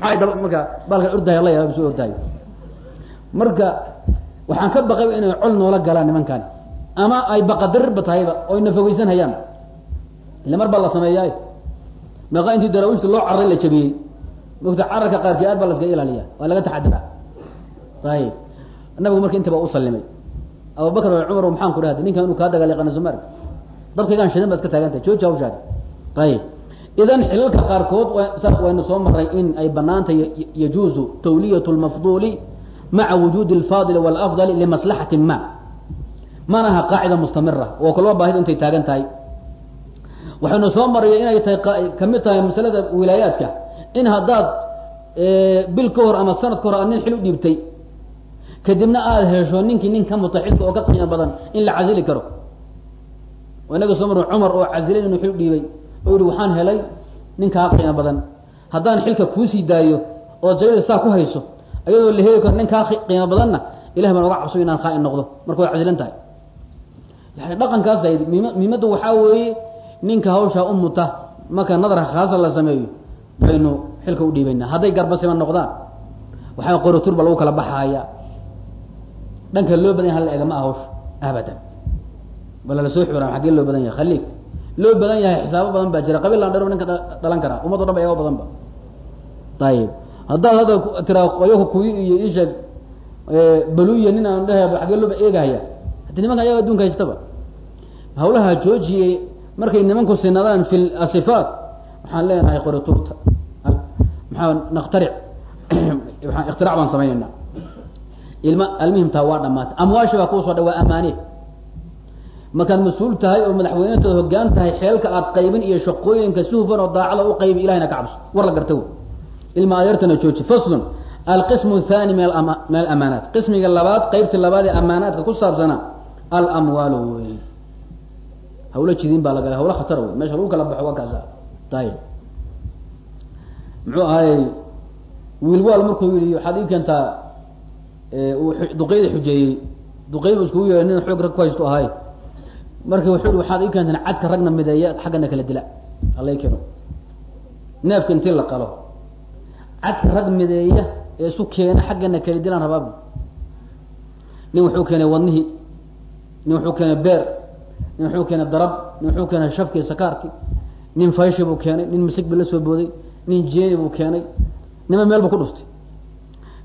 maxay dhab marka baalka ordahay la yaaba soo ordahay marka waxaan ka baqay inay col noola galaan nimankan. Ama ay baqadarirba tahayba oo ina fogeysan hayaan. Ila mar baa la sameeyaay meeqa intii daraawiishta loo carray la jabiyey. Mogta cararka qaarkii aad baa la iskaga ilaaliya waa laga taxadiraa ayib nabigu marka intaba u abubakr cumar maxaan ku dhahday ninkan inuu kaa dagaal dabkaygaan shidan baad iska taagan tahay jooji hawshaada ayib idan xilalka qaarkood waynu soo maray in ay banaantay yajuuzu tawliyat lmafduuli maca wujuudi alfaadili walafdali limaslaxati ma. Mana aha qaacida mustamira oo kalba baahid intay taagan tahay. Waxaynu soo maraya inay tahay ka mid tahay masalada wilaayaadka in haddaad bil ka hor ama sanad ka hor aad nin xil u dhiibtay kadibna aada hesho ninkii nin ka muta xilka oo ka qiimo badan in la casili karo. Inaga soo marra cumar oo casilay inuu xil dhiibay oo yihi waxaan helay nin kaa qiimo badan. Haddaan xilka kuusii daayo oo jagada saa ku hayso ayadoo la heli karo nin kaa qiimo badanna ilahi baan oga cabso inaan khaain noqdo. Marka way casilan tahay. Yani dhaqankaas muhiimadda waxaa weeye ninka hawshaa u muta marka nadarka khaasa la sameeyo baynu xilka u dhiibaynaa. Hadday garbasima noqdaan waxaa qoroturba lagu kala baxaaya dhanka loo badan yahay hala eega ma ah hawsha abadan. Bala la soo xuraam xaggee loo badan yahay khaliig loo badan yahay xisaabo badan baa jira. Qabiil laan dhero ninka dhalan karaa ummado dhan ba eega badan ba. Ayib haddaad hadda tiraa qoyaka kuyi iyo isheeg baluya nin aan dhahe xaggee looba eegahaya haddi nimanka ayaga adduunka haystaba. Hawlaha joojiyey markay nimanku sinadaan fi asifaat waxaan leenahay qoroturta maxaa naktaric ikhtirac baan samaynaynaa. Ilma almuhimtaa waa dhamaatay amwaashi baa kuusoo dha waa amaane markaad mas'uul tahay oo madaxweynetood hogaan tahay xeelka aad qaybin iyo shaqooyinka si hufan oo daacada u qaybi ilahina ka cabso. War la garta ilma adeertana jooji. Faslun. Alqismu athani min min alamaanaat qismiga labaad qeybta labaad ee amaanaadka ku saabsana alamwaalu wey hawlo jidiin baa lagalay hawlo khatar wey meesha lagu kala baxo waa kaasa ayib muxuu ahaayey wiilwaal markuu yihi waxaad ii keentaa uu duqeyda xujeeyey duqeybu iskugu yeehay nin xoog rag ku haysto ahay marka wuxuu yihi waxaad ii keentaan cadka ragna mideeya xaggana kala dila. Alla keeno neefka intii la qalo. Cadka rag mideeya ee isu keena xaggana kala dilaan rabaabu nin wuxuu keenay wadnihii nin wuxuu keenay beer nin wuxuu keenay darab nin wuxuu keenay shafkii sakaarki nin fayshi buu keenay nin misig bi la soo booday nin jeeni buu keenay nima meel buu ku dhuftay.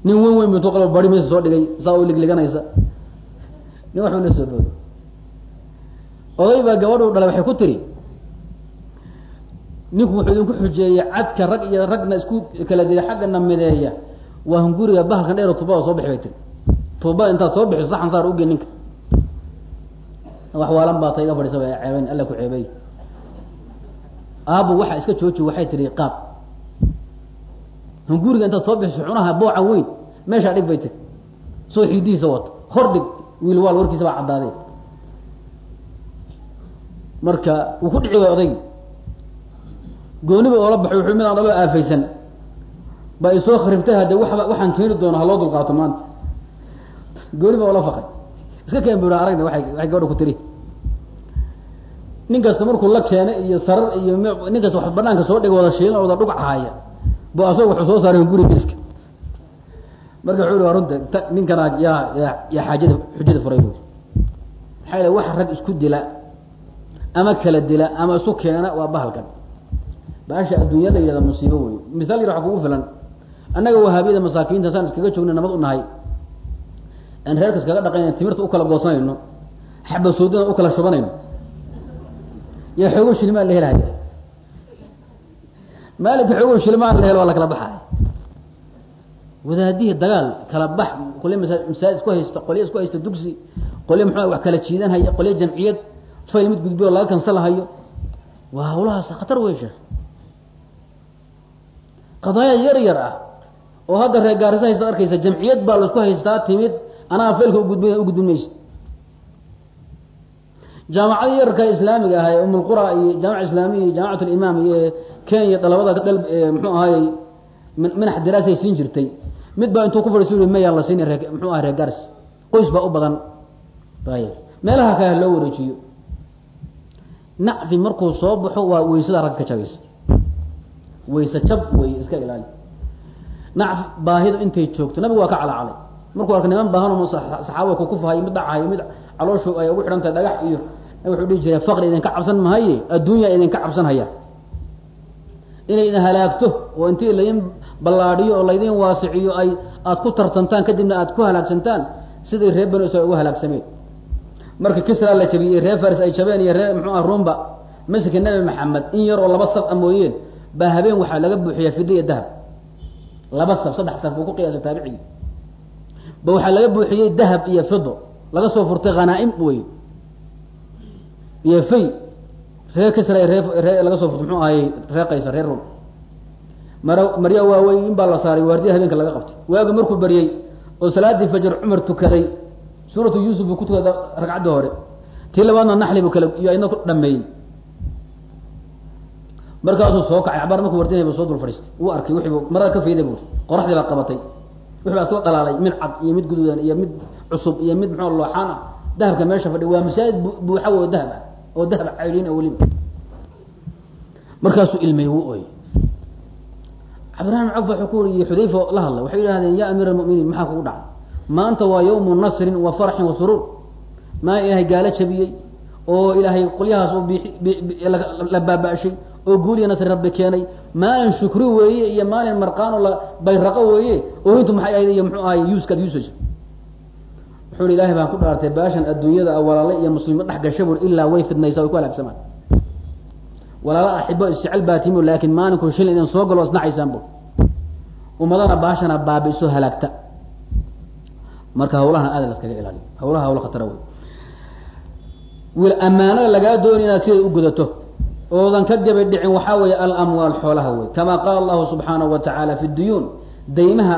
Nin weyn weyn butu qalba bari meesa soo dhigay saa u ligliganaysa. Nin waxuu la soo booday oday baa gabadhu dhalay waxay ku tiri ninku wuxuu idinku xujeeyey cadka rag iyo ragna isku kala diya xaggana mideeya. Waa hunguriga bahalkan dheer tuubada soo bixi bay tiri. Tuubada intaad soo bixiso saxan saar uge ninka. Wax waalan baa ta iga fadhiisa ba ceebeyn alla ku ceebey aabo waxa iska jooji waxay tihi qaab. Hunguriga intaad soo bixiso cunaha booca weyn meeshaa dhig bay tiri. Soo xiidihiisa wato hor dhig wiil waal warkiisa baa caddaaday marka wuu ku dhici way odaygi gooniba oola baxay wuxuu mid aan dhaloo aafaysan. Ba i soo kharibtay haddee waba waxaan keeni doona haloo dulqaato maanta. Gooni ba oola faqay. Iska keen bu aragna waay waxay gabadha ku tiri. Nin kasta markuu la keenay iyo sarar iyo nin kasta wax banaanka soo dhiga wada shiilan wada dhugac haya bu asaga wuxuu soo saaray guri miska marka wuxuu ihi waa runta ta ninkana yaa yaa yaa xaajada xujada furay bu maxaa yale wax rag isku dila ama kala dila ama isu keena waa bahalkan. Baasha adduunya la yihahda musiibo wey misaal yar waxa kugu filan. Annaga wahaabiyada masaakiinta saan iskaga joogna nabad u nahay. Aan reerka iskaga dhaqanayno timirta u kala goosanayno. Xabasoodana u kala shubanayno. Iyo xoogo shilimaan la helaya maalinka xoogo shilimaan la helo waa la kala baxaya wadaadihii dagaal kala bax qolya masa masaajid isku haysta qolya isku haysta dugsi qolya muxua wax kala jiidan haya qolya jamciyad fayl mid gudbiyo laga kansalahayo. Waa hawlahaas khatar wey sheekh qadaaya yar yar ah oo hadda reer gaarisa haystaad arkaysa jamciyad baa la isku haystaa timid anaa faylka ugudb ugudbin mayso jaamacada yararka islaamiga ahay umulqura iyo jaamaca islaamiya iyo jaamacat limaam iyo kenya dalabada dal mxuu ahaayey minax diraasay siin jirtay. Mid baa intuu ku fadhiisu i mayaan la siina ree mxuu aha reer gaars. Qoys baa u badan. Meelaha kale loo wareejiyo nacfi markuu soo baxo waa weysada ragga ka wayse jab wey iska ilaali. Nacf baahidu intay joogto nabigu waa ka calacalay. Markuu arka niman baahan saxaabada kukufahayo mid dhacahayo mid calooshu ay ugu xidhan tahay dhagax iyo wuxuu dhihi jiray faqri idinka cabsan mahaye adduunya idinka cabsan haya. Inay idin halaagto oo intii laydin ballaadhiyo oo laydin waasiciyo ay aada ku tartantaan kadibna aada ku halaagsantaan sidai reer banu israil ugu halaagsameen marka kisra la jabiyey reer faris ay jabeen iyo reer muxuu ah rumba. Masjidka nabi maxamed in yar oo laba saf a mooyeen baa habeen waxaa laga buuxiyaa fiddo iyo dahab. Laba saf saddex saf buu ku qiyaasay taabicigii. Ba waxaa laga buuxiyey dahab iyo fido laga soo furtay hanaaim wey iyo fay. Reer kisra ree ree laga soo furtay muxuu ahayy reer qaysar reer rum mar marya waaweyn in baa la saaray waardiya habeenka laga qabtay. Waagi markuu baryey oo salaadii fajar cumar tukaday suuratu yuusuf buu ku tukada ragcaddii hore. Tii labaadna naxli buu kale iyo ayadna ku dhameeyey markaasuu soo kacay cabaar markuu wardinay bu soo dul fadhiistay uu arkay wixiibu marada ka fayday buuri qoraxdii baa qabatay. Wixi baa isla dhalaalay mid cad iyo mid guduudan iyo mid cusub iyo mid muxuu looxaan ah. Dahabka meesha fadhi waa masaajid buuxa oo dahab ah oo dahab caydhiin ah weliba. Markaasuu ilmey wuu ooyey. Cabdiraxman cawf wuxuu ku wariye xudayfa la hadlay. Waxay yidhahdeen ya amiir almu'miniin maxaa kugu dhacay maanta waa yawmu nasrin wa farxin wa suruur. Maa ilaahay gaalo jabiyey oo ilaahay qolyahaas oo la baaba-shay oo guuliya nasri rabbi keenay. Maalin shukri weeye iyo maalin marqaanoo la bayraqo weeye oohintu maxay ahayd iyo muxuu ahay yuuskaad yuusayso. Wuxuu ilahay baan ku dhaartay baashan adduunyada walaale iyo muslimiin dhex gasha bur ilaa way fidnaysaa way ku halaagsamaan walaalo axibo isjecel baa timi laakiin maalinku shil idin soo galo isnacaysaan bur ummadana baashana baabi'iso halaagta marka hawlahan aada laskaga ilaaliyo hawlaha hawla khatara wey wiil ammaanada lagaa dooni inaad siday u gudato. Oodan ka gaba dhicin waxaa weeye alamwaal xoolaha wey kama qaala allahu subxaanahu wa tacaala fi duyuun. Daymaha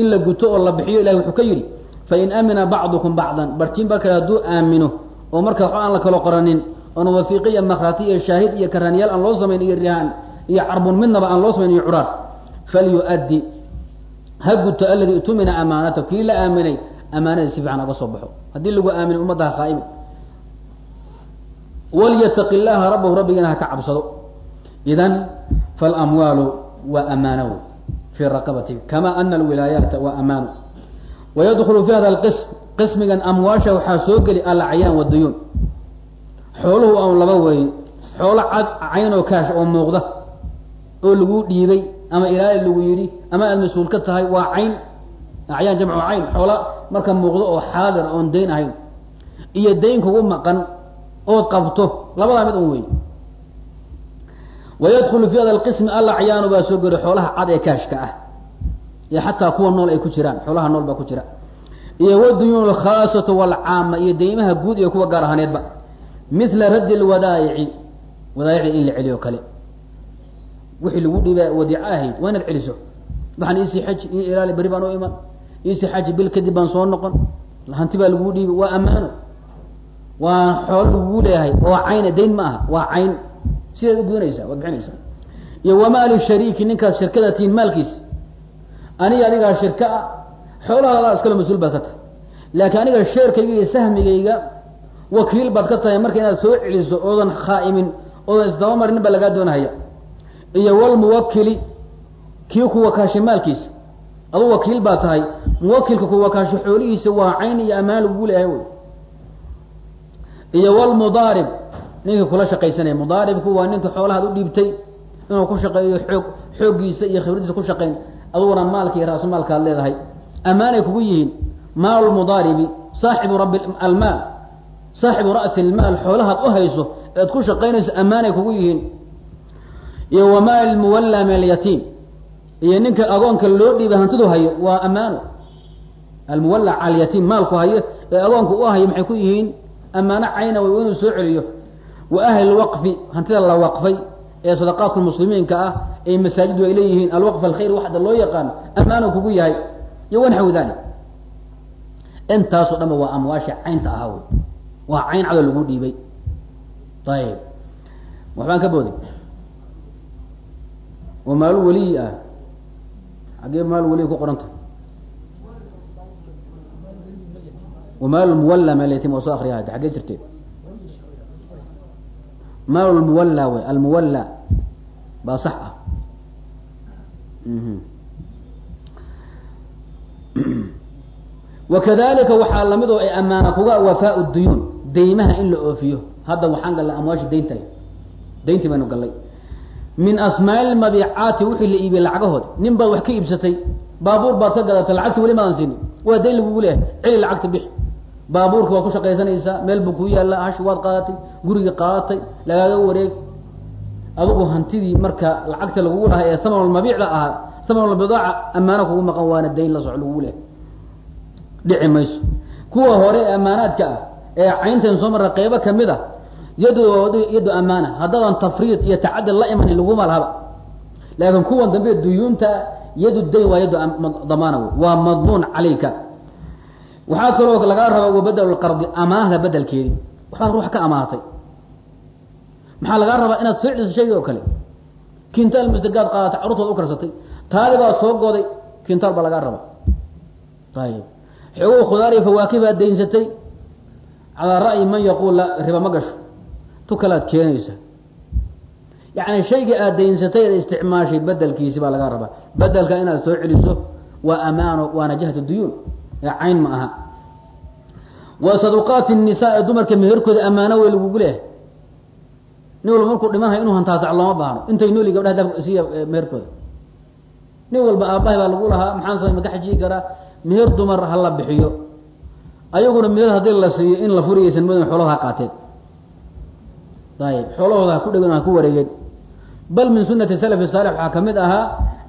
in la guto oo la bixiyo ilahi wuxuu ka yidhi fain amina bacdukum bacdan. Barkiin barkale hadduu aamino oo marka waxba aan la kala qoranin oon wafiiqi iyo makhraati iyo shaahid iyo karaaniyaal aan loo samayn iyo rihaan iyo carbun midnaba aan loo samayn iyo curaar falyu-addi ha guto alladii itumina amaanata kii la aaminay amaanadii si fiican oga soo baxo. Haddii lagu aaminay ummadda ha khaaimi walyataqi llaaha rabbahu rabbigiina ha ka cabsado. Idan falamwaalu waa amaano wey fii raqabati kama ana alwilaayaata waa amaano wayadkulu fi hada alqism qismigan amwaasha waxaa soo geli alacyaan waduyuun xooluhu aan laba weeye xoolo cad cayn oo kaash oo muuqda oo lagu dhiibay ama ilaali lagu yidhi ama aada mas'uul ka tahay waa cayn. Acyaan jamcu cayn. Xoola marka muuqdo oo xaadir oon dayn ahayn iyo dayn kugu maqan ood qabto labadaa mid un wey wayadkulu fi hada alqismi alacyaanu baa soo geli xoolaha cad ee kaashka ah iyo xataa kuwa nool ay ku jiraan. Xoolaha nool baa ku jira. Iyo waduyuun alkhaasatu walcaama iyo daymaha guud iyo kuwa gaar ahaaneedba. Mila raddi lwadaayici wadaayici in la celiyo kale wixii lagu dhiiba wadiico ahayd waa inaad celiso. Waxaan iisii xaji io ilaali beri baan u iman. Iisii xaji bil kadib baan soo noqon. Hanti baa laguu dhiibay waa ammaano. Waa xoolo lagugu leeyahay oo cayna dayn ma aha waa cayn. Sidaad ugudanaysaa waad bixinaysaa. Iyo wamaali shariiki ninkaad shirkada tihiin maalkiisa aniga adigaa shirka ah xoolahaada iskale mas'uul baad ka tahay. Laakiin aniga sheerkayga iyo sahmigayga wakiil baad ka tahay marka inaad soo celiso oodan khaa'imin oodan isdabamarin baa lagaa doonahaya iyo walmuwakili kii ku wakaashay maalkiisa adu wakiil baa tahay. Muwakilka ku wakaasho xoolihiisa waa cayn iyo ammaan lagugu leeyahay wey iyo walmudaarib ninkii kula shaqaysanaya mudaaribku waa ninka xoolahaad u dhiibtay inuu ku shaqeeyo xoog xooggiisa iyo khibradiisa ku shaqayn aduguna maalka iyo raasumaalkaad leedahay. Ammaanay kugu yihiin maal mudaaribi saaxibu rabbi almaal saaxibu ra'si almaal xoolahaad u hayso ead ku shaqaynayso ammaanay kugu yihiin iyo wamaal muwallaa min alyatiim iyo ninka agoonka loo dhiibay hantidu hayo waa ammaano. Almuwalla cala maalku hayo ee agoonka u hayo maxay ku yihiin ammaano cayna way inuu soo celiyo. Wa ahli lwaqfi hantida la waqfay ee sadaqaadka muslimiinka ah ee masaajidu ay leeyihiin alwaqf alkhayr waxda loo yaqaan ammaano kugu yahay. Iyo wanaxwi dalik intaasoo dhanba waa amwaasha caynta ahaa wey. Waa cayn cado lagu dhiibay. Ayib waxbaan ka booday oo maal weliyi ah. Xaggee maal weliyi ku qoranta. Wamaal muwalla malyatim oo soo akriya hadda xaggee jirtee maal lmuwalla wey almuwalla baa sax ah. Wakadalika waxaa la mid oo ay ammaana kuga wafaau duyuun deymaha in la oofiyo. Hadda waxaan gallay amwaashi dayntahay dayntii baynu gallay min asmaali mabiicaati wixii la iibiyey lacagahood nin baad wax ka iibsatay baabuur baad ka gadatay lacagta weli maadan siinin waa dayn lagugu leeyahay. Celi lacagta bix baabuurka waad ku shaqaysanaysaa meel buu kuu yaalla hashi waad qaadatay gurigii qaadatay lagaaga wareeg adugu hantidii marka lacagta lagugu lahaa ee samanulmabiicda ahaa samanulbidaaca ammaano kugu maqan waana dayn la soco lagugu leeyahay. Dhici mayso. Kuwa hore ee ammaanaadka ah ee cayntan soo marra qeybo ka mid a yadod yadu amaana haddaadan tafriid iyo tacadil la imanin laguma lahaba. Laakiin kuwan dambe duyuunta yadu dayn waa yadu damaana waa madmuun calayka waxaa kaloo lagaa raba wabadel qardi amaahda bedelkeedii waxbaa ruux ka amaatay. Maxaa lagaa rabaa inaad soo celiso shaygi oo kale? Kintaal masagaad qaadatay carurtood u karsatay. Taali baa soo goday kintaal baa lagaa raba ayib xoogo khudaariyo fawaakih baad daynsatay calaa ra'yi man yaquul la riba ma gasho tu kalaad keenaysa. Yacni shayga aad daynsatay eed isticmaashay bedelkiisi baa lagaa rabaa. Bedelka inaad soo celiso waa amaano waana jahatu duyuun. Cayn ma aha. Wa saduqaati nisaa ee dumarka meherkooda ammaano wey lagugu leehay nin walba markuu dhimanhayo inuu hantaatac looma baahno. Intay nooli gabdhaha da siiya meherkooda. Nin walba aabbahay baa lagu lahaa. Maxaan samay maka xajiyi karaa meher dumar ha la bixiyo. Ayaguna meher haddii la siiyo in la furiyaysan moodin xoolaha ha qaateen ayib xoolahooda ku dhegen ha ku wareegeen bal min sunati salafi saalix waxaa ka mid ahaa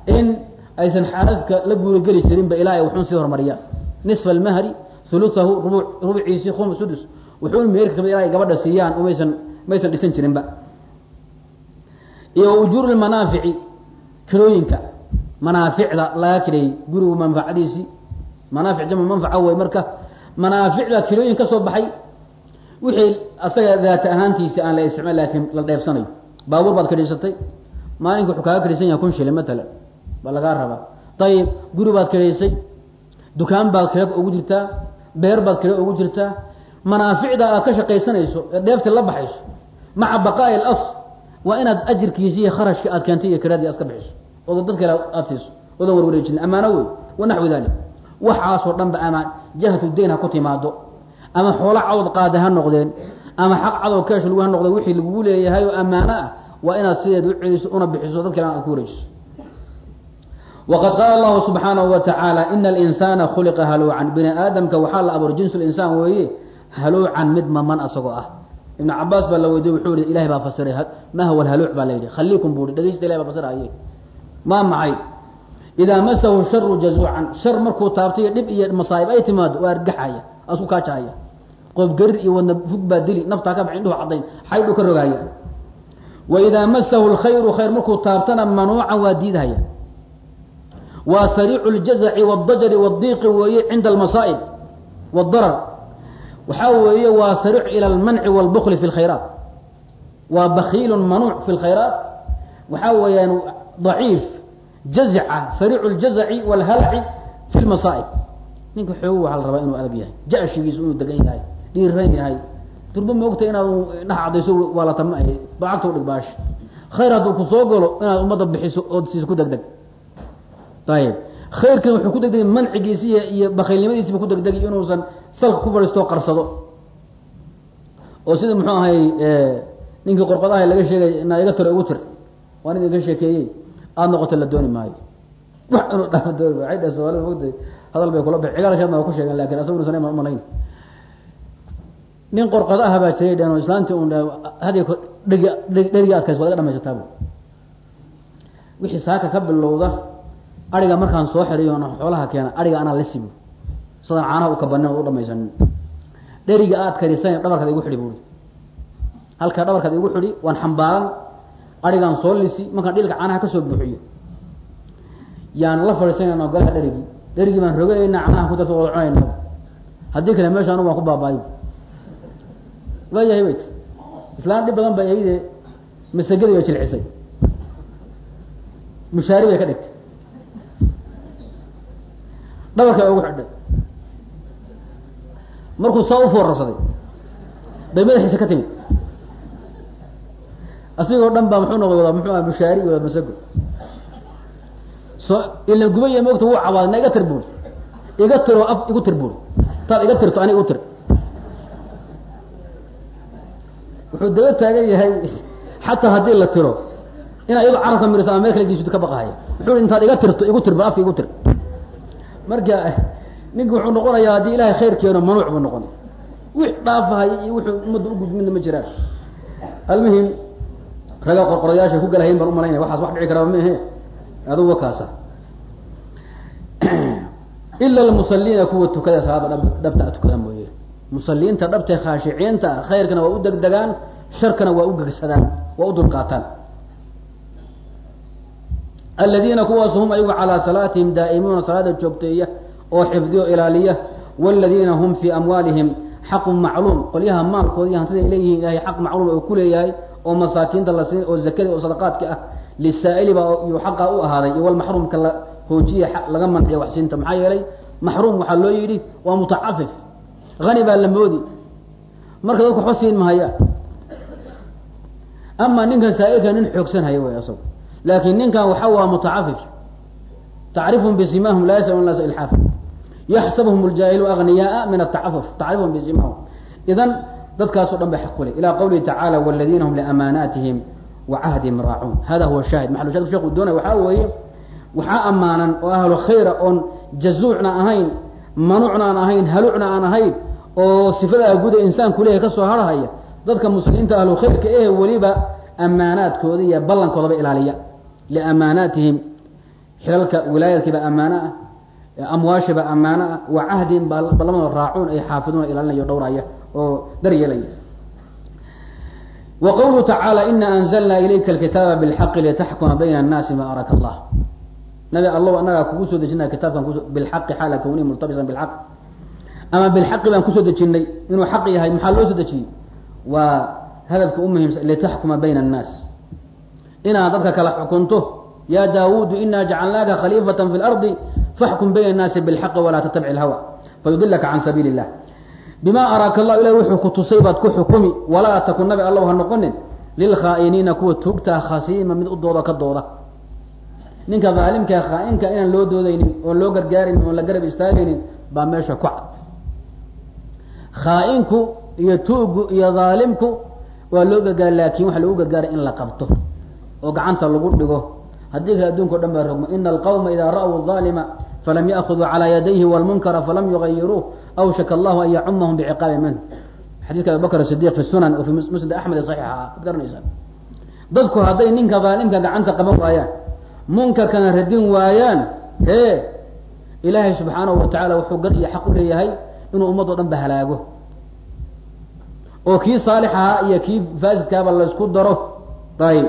in aysan xaaraska la guurageli jirinba ilaa ay waxun sii horumariyaan nisfa almahri hulusahu rubu rubuciisi khum sudus wuxuun meherka ka mid ilaa gabadha siiyaan umaysan maysan dhisan jirinba iyo ujuur lmanaafici kirooyinka manaaficda laga kireeyey gurigu manfacadiisii manaafic jamcu manfaca wey marka manaaficda kirooyin ka soo baxay wixii asaga daata ahaantiisi aan la isticmaal laakiin la dheefsanayo. Baabuur baad kadhiisatay maalinka wuxuu kaaga kadhiisan yahay kun shilin matalan baa lagaa rabaa. Ayib guri baad kadhaysay dukaan baad kale ugu jirtaa. Beer baad kale ugu jirtaa. Manaaficda aad ka shaqaysanayso ee dheefta la baxayso. Maca baqaa'i اlasl waa inaad ajirkiisi iyo kharashka aad keentay iyo kiraadii aad ka bixiso. Ooda dad kale aad siiso oodan warwareejin. Amaano wey wanaxwi dalik waxaasoo dhan ama jahatu dayn ha ku timaado ama xoolo cawd qaada ha noqdeen. Ama xaq cadow keesh lagu ha noqdeen. Wixii lagugu leeyahay oo ammaano ah waa inaad sideed u celiso una bixiso. Dad kale aad ku wareejiso waqad qaala allahu subxaanahu wa ina alinsaana khuliqa haluucan. Bini aadamka waxaa la abuuray jinsu linsaan weeye haluucan mid maman asagoo ah. Ibn cabaas baa la weydiye wuxuu yihi ilahay baa fasiray ma huwa alhaluuc? baa la yidhi. Khaliikum buu hi dhegeysta ilahay baa fasiraye maa maxay? Idaa masahu sharu jazuucan shar markuu taabtay dhib iyo masaa'ib ay timaado waa argaxaya asku kaajahaya qof garir iyo wadna fug baa dili naftaa ka bax indhuhu caddayn xaydhu ka rogahaya wa idaa masahu lkhayru khayr markuu taabtana manuucan waa diidhaya waa sariicu ljazaci wاdajri wاdiiqi weeye cinda almasaa'ib wاdarar waxaa weeye waa sariic ilى اlmanci wاlbkli fi اlkhayraat waa bakiilu manuuc fi اlkhayraat waxaa weeyaan ضaciif jazca sariicu اljazaci wاlhalci fi اlmasaa'ib ninka xoogu waxaa la rabaa inuu adag yahay. Jashigiisu inuu degan yahay dhiiran yahay. Turba moogta inaad dhax cadayso waa la tabna ahayd bacagta udhig baash. Khayr hadduu ku soo galo inaad ummadda bixiso ood siiso ku degdeg. Ayib khayrkan wuxuu ku degdegay mancigiisi iyo iyo ku degdegay inuusan salka ku fadhiistoo qarsado. Oo sida muxuu ahay ninkii qorqodaha laga sheegay inaa iga igu tir. Waa nin iga sheekeeyey. Aada noqoto la dooni maayo. Wax inuu dhaafo dooni maayo. Dhahay soomaalida mogtay hadal bay kula baxay cigaal shaadna waa ku sheegeen laakiin asagu inuusan iman umalayn nin qorqodo ah baa jiray dheen oo islaantii un hadiy dhegi dherigii adkays waad iga dhamaysataabo wixii saaka ka bilowda ariga markaan soo xiriyo xoolaha keena ariga anaa la sibo sadaan caanaha u kabanin o u dhamaysanin dheriga aad karisan dhabarkaad igu xidhi buui halkaa dhabarkaad igu xidhi waan xambaaran arigaan soo lisi markaan dhilka caanaha ka soo buuxiyo. Yaan la fadhiisanayna golaha dherigii dherigii baan roganayna caanaha ku darta wada cunayna haddii kale meesha anu waan ku baabaayo. Waa yahay bay ti islaan dhib badan ba ayde masagadi bay jilcisay. Mushaari bay ka dhigtay. Dhabarka ugu xidhay. Markuu saa u bay madaxiisa ka timid. Asigoo dhan baa muxuu noqday wada muxuu aha mushaari iyo wada masago so ila gubaya moogta wuu cabaaday na iga tir buuri. Iga tiro af igu tir buuri. Taad iga tirto ani igu tir. Wuxuu daba taagan yahay xataa haddii la tiro inaa iyado carabka mirisa ama meel kala geesuto ka baqahaya wuxuu intaad iga tirto igu tir bal afka igu tir. Marka ninki wuxuu noqonayaa haddii ilahay khayr keeno manuuc buu noqon wix dhaafahaya iyo wuxuu ummadda ugudmina ma jiraan. Almuhim raga qorqorayaasha ku galahayn baan u malaynaya waxaas wax dhici karaba maahe aduga kaasa. Ila almusaliina kuwa tukada salaada dhab dhabta a tukada mooye. Musaliinta dhabtae khaashiciinta khayrkana waa u degdegaan sharkana waa u gegsadaan waa u dulqaataan. Aladiina kuwaas hum ayagu calaa salaatihim daa'imuuna salaada joogteeya oo xifdiyo ilaaliya waladiina hum fii amwaalihim xaqun macluum. Qolyaha maalkooda iyo hantida ay leeyihiin ilahay xaq macluum oo kuleeyahay oo masaakiinta la siin oo zakada oo sadaqaadka ah lisaa'ili baa iyuu xaqaa u ahaaday iyo walmaxruumka la hoojiya laga manciya waxsiinta maxaa yeelay maxruum waxaa loo yidhi waa mutacafif hani baa la moodi marka dadku waxba siin mahaya ama ninkan saa'ilka nin xoogsan haya way asagu laakin ninkan waxa waa mutacafif tacrifhum bisimahum laa yasalun naasa ilxaafa yaxsabuhum اljaahilu agniyaaa min atacafuf tacrifhum bisimahum idan dadkaasoo dhan bay xaq ku qawlihi tacaala wاladiina hum liamaanaatihim wa cahdihim raacuun hada huwa shaahid maxalu shahid sheku doonaya waxaa weeye waxaa ammaanan oo ahlu khayra oon jazuucna ahayn manuucna aan ahayn haluucna aan ahayn oo sifadaa guda insaanku leeyahay ka soo harhaya dadka muslimiinta ahlu khayrka eh weliba ammaanaadkooda iyo ballankoodaba ilaaliya liamaanaatihim xilalka wilaayadkiiba ammaano ah amwaashiba ammaano ah wa cahdihim ballamada raacuun ay xaafiduuna ilaalinaya o dhowraya oo daryeelaya qawluhu tacaala ina anzalna ilayka alkitaaba bilxaqi litaxkuma bayna annaasi ma araka allah. Nabi allow annagaa kugu soo dejinaya kitaabkan bilxaqi xaala kawnihi multabisan bilxaq ama bilxaqi baan ku soo dejinnay inuu xaq yahay maxaa loo soo dejiyey? Waa hadafka u muhiimsan litaxkuma bayna annaas. Inaad dadka kala xukunto ya daawuudu ina jacalnaaka khaliifata fi lardi faxkum bayna annaasi bilxaqi walaa tattabic ilhawa fayudilaka can sabiili illah bima araaka allah ilahi wuxuu ku tusay baad ku xukumi walaa takun nabi allow ha noqonin lilkhaa'iniina kuwa tuugtaa khasiima mid u dooda ka dooda. Ninka daalimkaa khaa-inka inaan loo doodaynin oon loo gargaaraynin oon la garab istaagaynin baa meesha ku cad. Khaa-inku iyo tuugu iyo daalimku waa loo gargaara laakin waxaa lagu gargaaray in la qabto oo gacanta lagu dhigo. Haddii kale adduunka o dhan baa rogmo ina alqawma idaa ra'w aalima falam ya'khuduu calaa yadayhi wlmunkara falam yugayiruuh awshaka allahu an yacumahum biciqaabi minh xadidka abi bakr sidiq fi sunan oo fi musnad axmed ee saxiixa ah ad garanaysaa dadku hadday ninka daalimka gacanta qaban waayaan munkarkana radin waayaan hee ilaahay subxaanahu wa tacaala wuxuu gar iyo xaq u leeyahay inuu ummad o dhan ba halaago oo kii saalix ahaa iyo kii faasidkaaba laysku daro ayb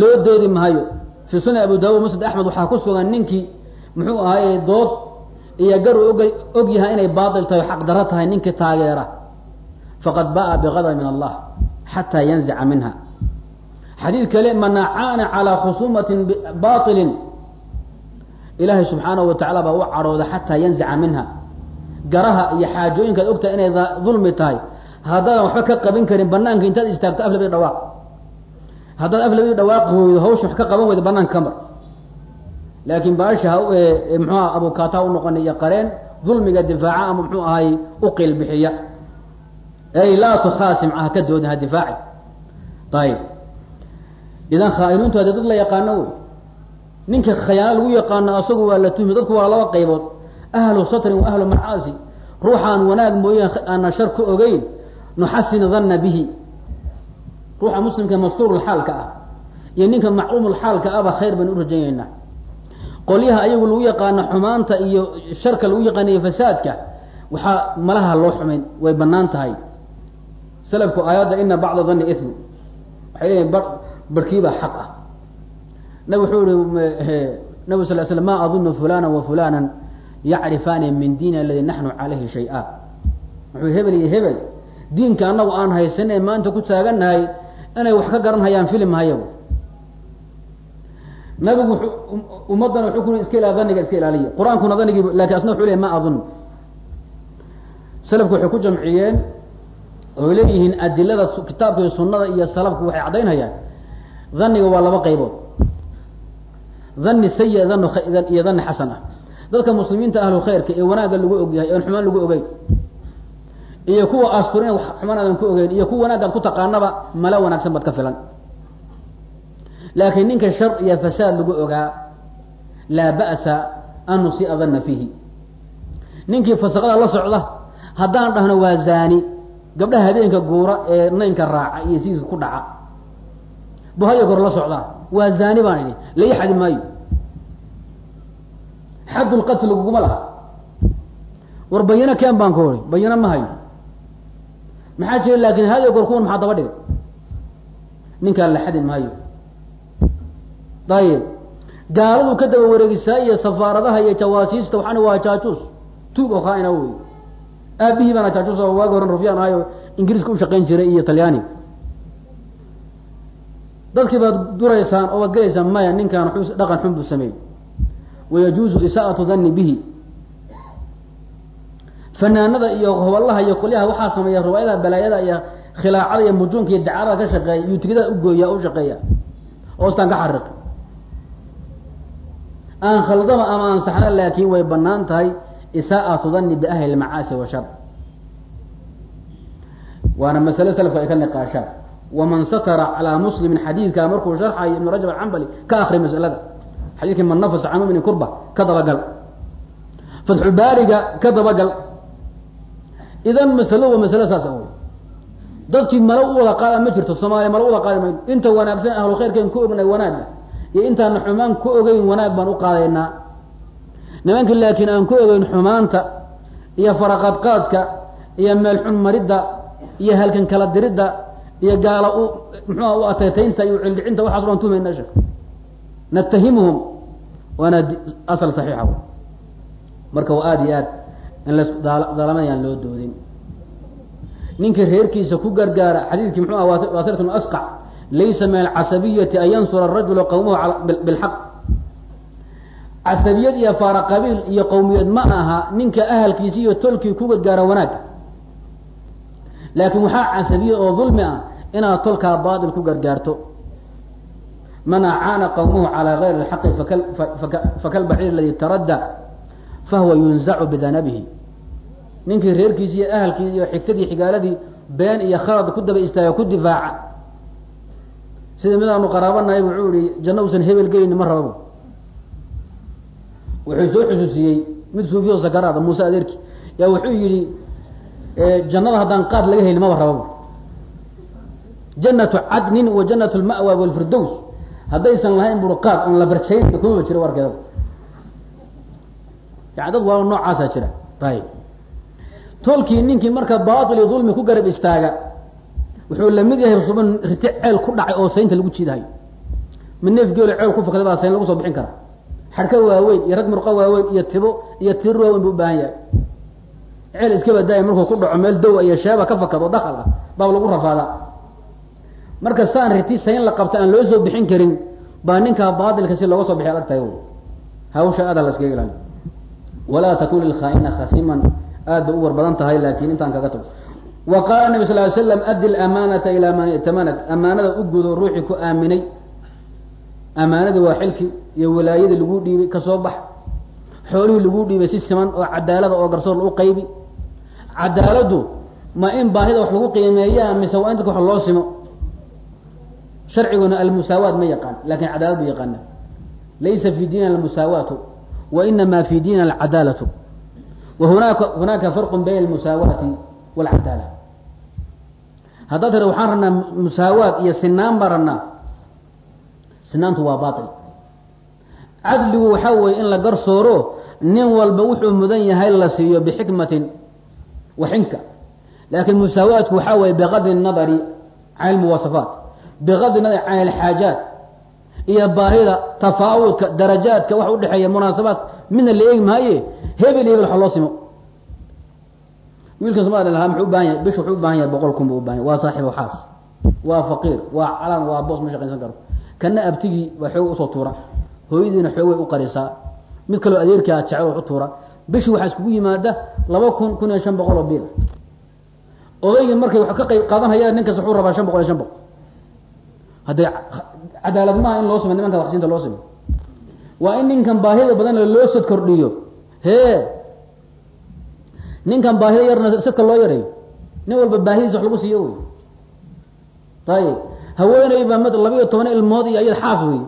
loo doodi maayo fi sunan abu daawud musnad axmed waxaa ku sugan ninkii muxuu ahaaye dood iyo gar uu og og yahay inay baatil tahay o xaq daro tahay ninkii taageera. Faqad ba'a bigadab min allah xataa yanzica minha. Xadiid kale manacaana calaa khusuumatin bailin ilaahay subxaanahu wa tacala baa u cadhooda xataa yanzica minha. Garaha iyo xaajooyinka ad ogtahay inay dulmi tahay. Haddaadan waxba ka qabin karin banaanka intaad istaagto af labadi dhawaaq. Haddaad af labadi dhawaaqi weydo hawsha wax ka qaban weydo banaanka ka mar laakiin baasha ha mxuuha abukaata u noqona iyo qareen dulmiga difaaca ama muxuu ahay u qiil bixiya ay laa tukhaasim ha ka doodin ha difaaci. Ayib idan khaa'inuuntu hadee dad la yaqaano wey ninka khayaano lagu yaqaano asagu waa la tuhmi dadku waa laba qaybood. Ahlu satrin wa ahlu macaasi. Ruuxaan wanaag mooye aana shar ka ogeyn nuxasin danna bihi. Ruuxa muslimka mastuurulxaalka ah iyo ninka macluumulxaalka ahba khayr baynu u rajaynaynaa qolyaha ayagu lagu yaqaano xumaanta iyo sharka lagu yaqaano iyo fasaadka waxaa malaha loo xumayn way bannaan tahay. Salafku aayadda ina bacda danni ismu waxay leeyihiin ba barhkiibaa xaq ah. Nabig wuxuu yihi nabig sal slam ma adunu fulana wa fulana yacrifaani min diin aladi naxnu calayhi shay-a wuxuu hebel iyo hebel diinka annagu aan haysan ee maanta ku taagannahay inay wax ka garan hayaan filim nabigu wuxuu ummaddana wuxuu ku iska ilaali daniga iska ilaaliya. Qur'aankuna danigii laakiin asna wuxuu leey ma adun. Salafku waxay ku jamciyeen oy leeyihiin adilada kitaabka iyo sunada iyo salafku waxay caddaynhayaan daniga waa laba qaybood. Dani sayi dan iyo dani xasan ah. Dadka muslimiinta ahlu khayrka ee wanaagga lagu ogyahay ean xumaan lagu ogeyn iyo kuwa asturin wax xumaan aadan ku ogeyn iyo kuwa wanaaggaad ku taqaanaba mala wanaagsan baad ka filan laakiin ninka shar iyo fasaad lagu ogaa laa ba'sa an nusia danna fiihi. Ninkii fasaqada la socda haddaan dhahno waa zaani. Gabdhaha habeenka guura ee naynka raaca iyo siiska ku dhaca. Bu haya kor la socdaa waa zaani baan idhi lai xadi maayo. Xaddulqatl laguguma laha. War bayano keen baan ka bayano ma hayo. Maxaa jira laakiin haya goor kuwan maxaa daba dhigay? Ninkaan la xadi maayo ayib gaaladu ka daba wareegisaa iyo safaaradaha iyo jawaasiista waxaana waa jaajuus tuug oo khaaina wey aabihii baana jaajuus oo waagi horan rufyaan ahayo ingiriiska u shaqayn jiray iyo talyaaniga dadkii baad duraysaan oo baad gelaysaan maya ninkaan xu dhaqan xun buu sameeyey wayajuuzu isaa'atu danni bihi fanaanada iyo hoballaha iyo qolyaha waxaa sameeya riwaayadaha balaayada iyo khilaacada iyo mujuunka iyo dacarada ka shaqeeya yuutigada ugooya u shaqeeya oostaan ka xariq aan khaldama ama aan saxna laakiin way bannaan tahay isaa'atu danni biahli lmacaasi wa waana masale salafka ay ka niqaashaan. Waman satara calaa muslimin xadiidkaa markuu sharxayo ibnu rajab alcambali ka akri masalada. Xadiidkii man nafasa can muminin kurba ka dabagal. Fatxubaariga ka dabagal. Idan masalo waa masalo saas awey dadkii malo u wada qaada ma jirto soomaaliya malo u wada qaadi mayno inta wanaagsan ahlu khayrkeen ku ognay wanaagga iyo intaana xumaan ku ogeyn wanaag baan u qaadaynaa. Nimankii laakiin aan ku ogeyn xumaanta iyo faraqadqaadka iyo meel xun maridda iyo halkan kala diridda iyo gaala u muxuuha u ateetaynta iyo cildhicinta waxaas dhan tumayna shek natahimuhum waana asal saxiixa marka waa aada iyo aad in las dalamayaan loo doodin. Ninkii reerkiisa ku gargaara xadiidkii muxuu ah waasirat asqac laysa min alcasabiyati an yansura arajula qawmahu bilxaq casabiyad iyo faara iyo qowmiyad ma aha ninka ahalkiisi iyo tolkii ku gargaara wanaag. Laakiin waxaa casabiyad oo dulmi ah inaad tolkaa baatil ku gargaarto. Man acaana qawmuhu calaa gayri اlxaqi fakalbaciir aladi taradda fahuwa yunzacu bidanabihi. Ninkii reerkiisi iyo ahalkiisi iyo xigtadii xigaaladii been iyo khalad ku daba istaaga ku difaaca sida mid aanu qaraabanahay? Wuxuu ihi janno usan hebel geyni ma rababo. Wuxuu soo xusuusiyey mid suufiyo sakaraada muuse adeerki. Yaa wuxuu yihi jannada haddaan qaad laga helin maba rababo. Janatu cadnin wa janat lma'wa walfirdows haddaysan lahayn bui qaad oon la barjayn kumaba jiro warkeeda yani dad waa noocaasaa jira. Tolkii ninkii marka baatil iyo ku garab istaaga wuxuu la mid yahay suban riti ceel ku dhacay oo saynta lagu jiidahayo mid neef ceel ku fakday baa sayn lagu soo bixin karaa xadhka waaweyn iyo rag murqo waaweyn iyo tibo iyo tirir waaweyn buu ubaahan yahay. Ceel iska badaaya markuu ku dhaco meel dowa iyo sheeba ka fakado dakal ah baa lagu rafaadaa marka saan riti sayn la qabta aan loo soo bixin karin baa ninkaa baatilka si looga soo bixi adag tahay hawsha aada la iskaga ilaaliyo walaa takun lilkhaaina khasiman aad bay u war badan tahay laakiin intaan kaga tago wa qaala nabi sal slam addi lamaanata ilaa man itamanat amaanada u gudo ruuxii ku aaminay. Amaanadii waa xilki iyo wilaayadii lagu dhiibay ka soo bax. Xoolihii lagu dhiibay si siman oo cadaalada oo garsoor u qaybi. Cadaaladu ma in baahida wax lagu qiimeeyaa mise waa in dadka wax loo simo. Sharciguna almusaawaat ma yaqaan laakiin cadaalad bu yaqaana laysa fi diinina almusaawaatu wa inama fi diinina alcadaalatu. Wa hunaaka hunaaka farqu bayna almusaawaati walcadaala haddaad tira waxaan rabnaa musaawaat iyo sinaan baan rabnaa. Sinaantu waa bail cadligu waxaa weeye in la garsooro nin walba wuxuu mudan yahay la siiyo bixikmatin wa xinka laakiin musaawaatku waxaa weeye biqadri nadari can lmuwaasafaat biqadri nadari can alxaajaat iyo baahida tafaawudka darajaadka wax udhexeeya munaasabaadka midna la eegi maaye hebel hebel waxa loo simo wiilka somalia lahaa muxuu ubahan yahay? Bish wuxuu ubahan yahay boqol kun buu ubahan yahy waa saaxibu xaas. Waa faqiir. Waa calan waa boos ma shaqaysan karo. Kana abtigii baa xoog u soo tuura. Hooyadiina xoog way u qarisaa. Mid kaloo adeerkaa jecel wax tuura. Bishii waxaa iskugu yimaada laba kun kun iyo shan boqol oo biil. Odaygii markay wax ka qayb qaadanhayaan ninkas wuxuu rabaa shan boqol iyo shan boqol. Haddee cadaalad maaha in loo samey nimankan waxsiinta loo samey waa in ninkan baahida badan loo sad kordhiyo. Hee ninkan baahida yarna sadka loo yareeyo nin walba baahidiisa wax lagu siiyo wey ayib haweeney baa mid labiiyo toban ilmood iyo ayad xaas wey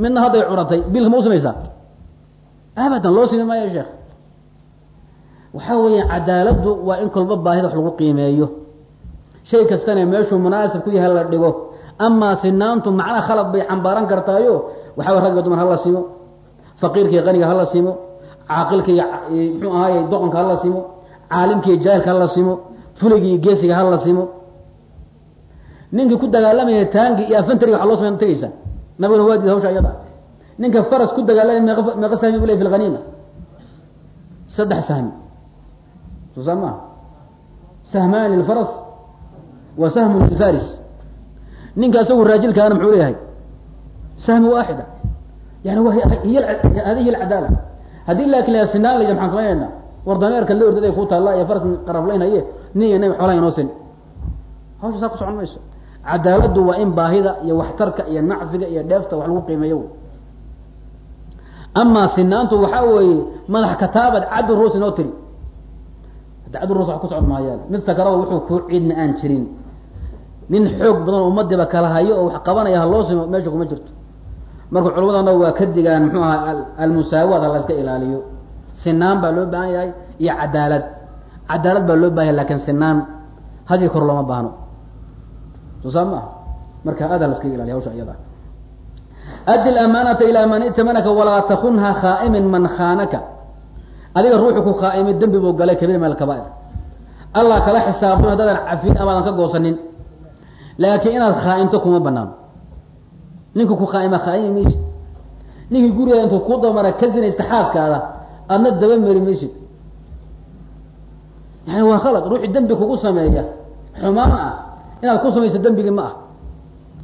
midna hadday curatay bilka ma u samaysaa abadan loo simi maayo sheekh. Waxaa weeya cadaaladdu waa in kolba baahida wax lagu qiimeeyo. Shay kastana meeshuu munaasib ku yahay la dhigo. Amaa sinaantu macna khalad bay xambaaran kartaayo waxaa way ragga dumar hala simo faqiirkaiyo qaniga hala simo caaqilka iyo muxuu ahaaye doqonka hala simo caalimka iyo jaahilka hala simo fuliga iyo geesiga hala simo ninkii ku dagaalamaya taangi iyo afantariga waxa loo samey tegaysaa nabiguna waa diida hawsha ayada ninka faras ku dagaalamaya meeq meeqa sahmi bu ley fi saddex sahmi soo maaha sahmaani lilfaras wa sahmun lilfaris ninka isagu raajilkaana muxuu leeyahay sahmi waaxida yani hadi hiy alcadaala haddii laakin la sinaan layda maxaan samaynayna war dameerka la ordad ay ku taalla iyo faras qaraflaynhaye nin iyo nabi xoolaha inoo sin hawsha saa ku socon mayso. Cadaaladdu waa in baahida iyo waxtarka iyo nacfiga iyo dheefta wax lagu qiimeeyo amaa sinaantu waxaa weeye madax kataabad caddu ruus inoo tiri. Hadda caddu ruus wax ku socon maayaan. Mid sakarada wuxuu kuu ciidna aan jirin. Nin xoog badan ummadiba kala hayo oo wax qabanaya ha loo simo meesha kuma jirto. Marka culimadana waa ka digaan muxuu ahaa almusaawaad ha la ilaaliyo sinaan baa loo baahan yahay iyo cadaalad. Cadaalad baa loo baahan yahay laakiin sinaan haddii kor looma baahno. Soo saa maaha? Marka aad ha la iskaga ilaliya hawsha iyada. Addi amaanata ilaa man itamanaka walaa takunha khaa'imin man khaanaka. Adiga ruuxu ku khaa'imay dembi buu galay kabiir min alkabaa'ir allah kala xisaabtamo haddaadan cafin amaadan ka goosanin. Laakiin inaad khaa'into kuma banaano ninka ku khaaima khaaimi maysid ninkii gurigaada intuu kuu dabamara ka sinaysta xaaskaada aadna daba mari maysid yani waa khalad. Ruuxii dembi kugu sameeya. Xumaan ah. Inaad ku samaysa dembigii ma ah.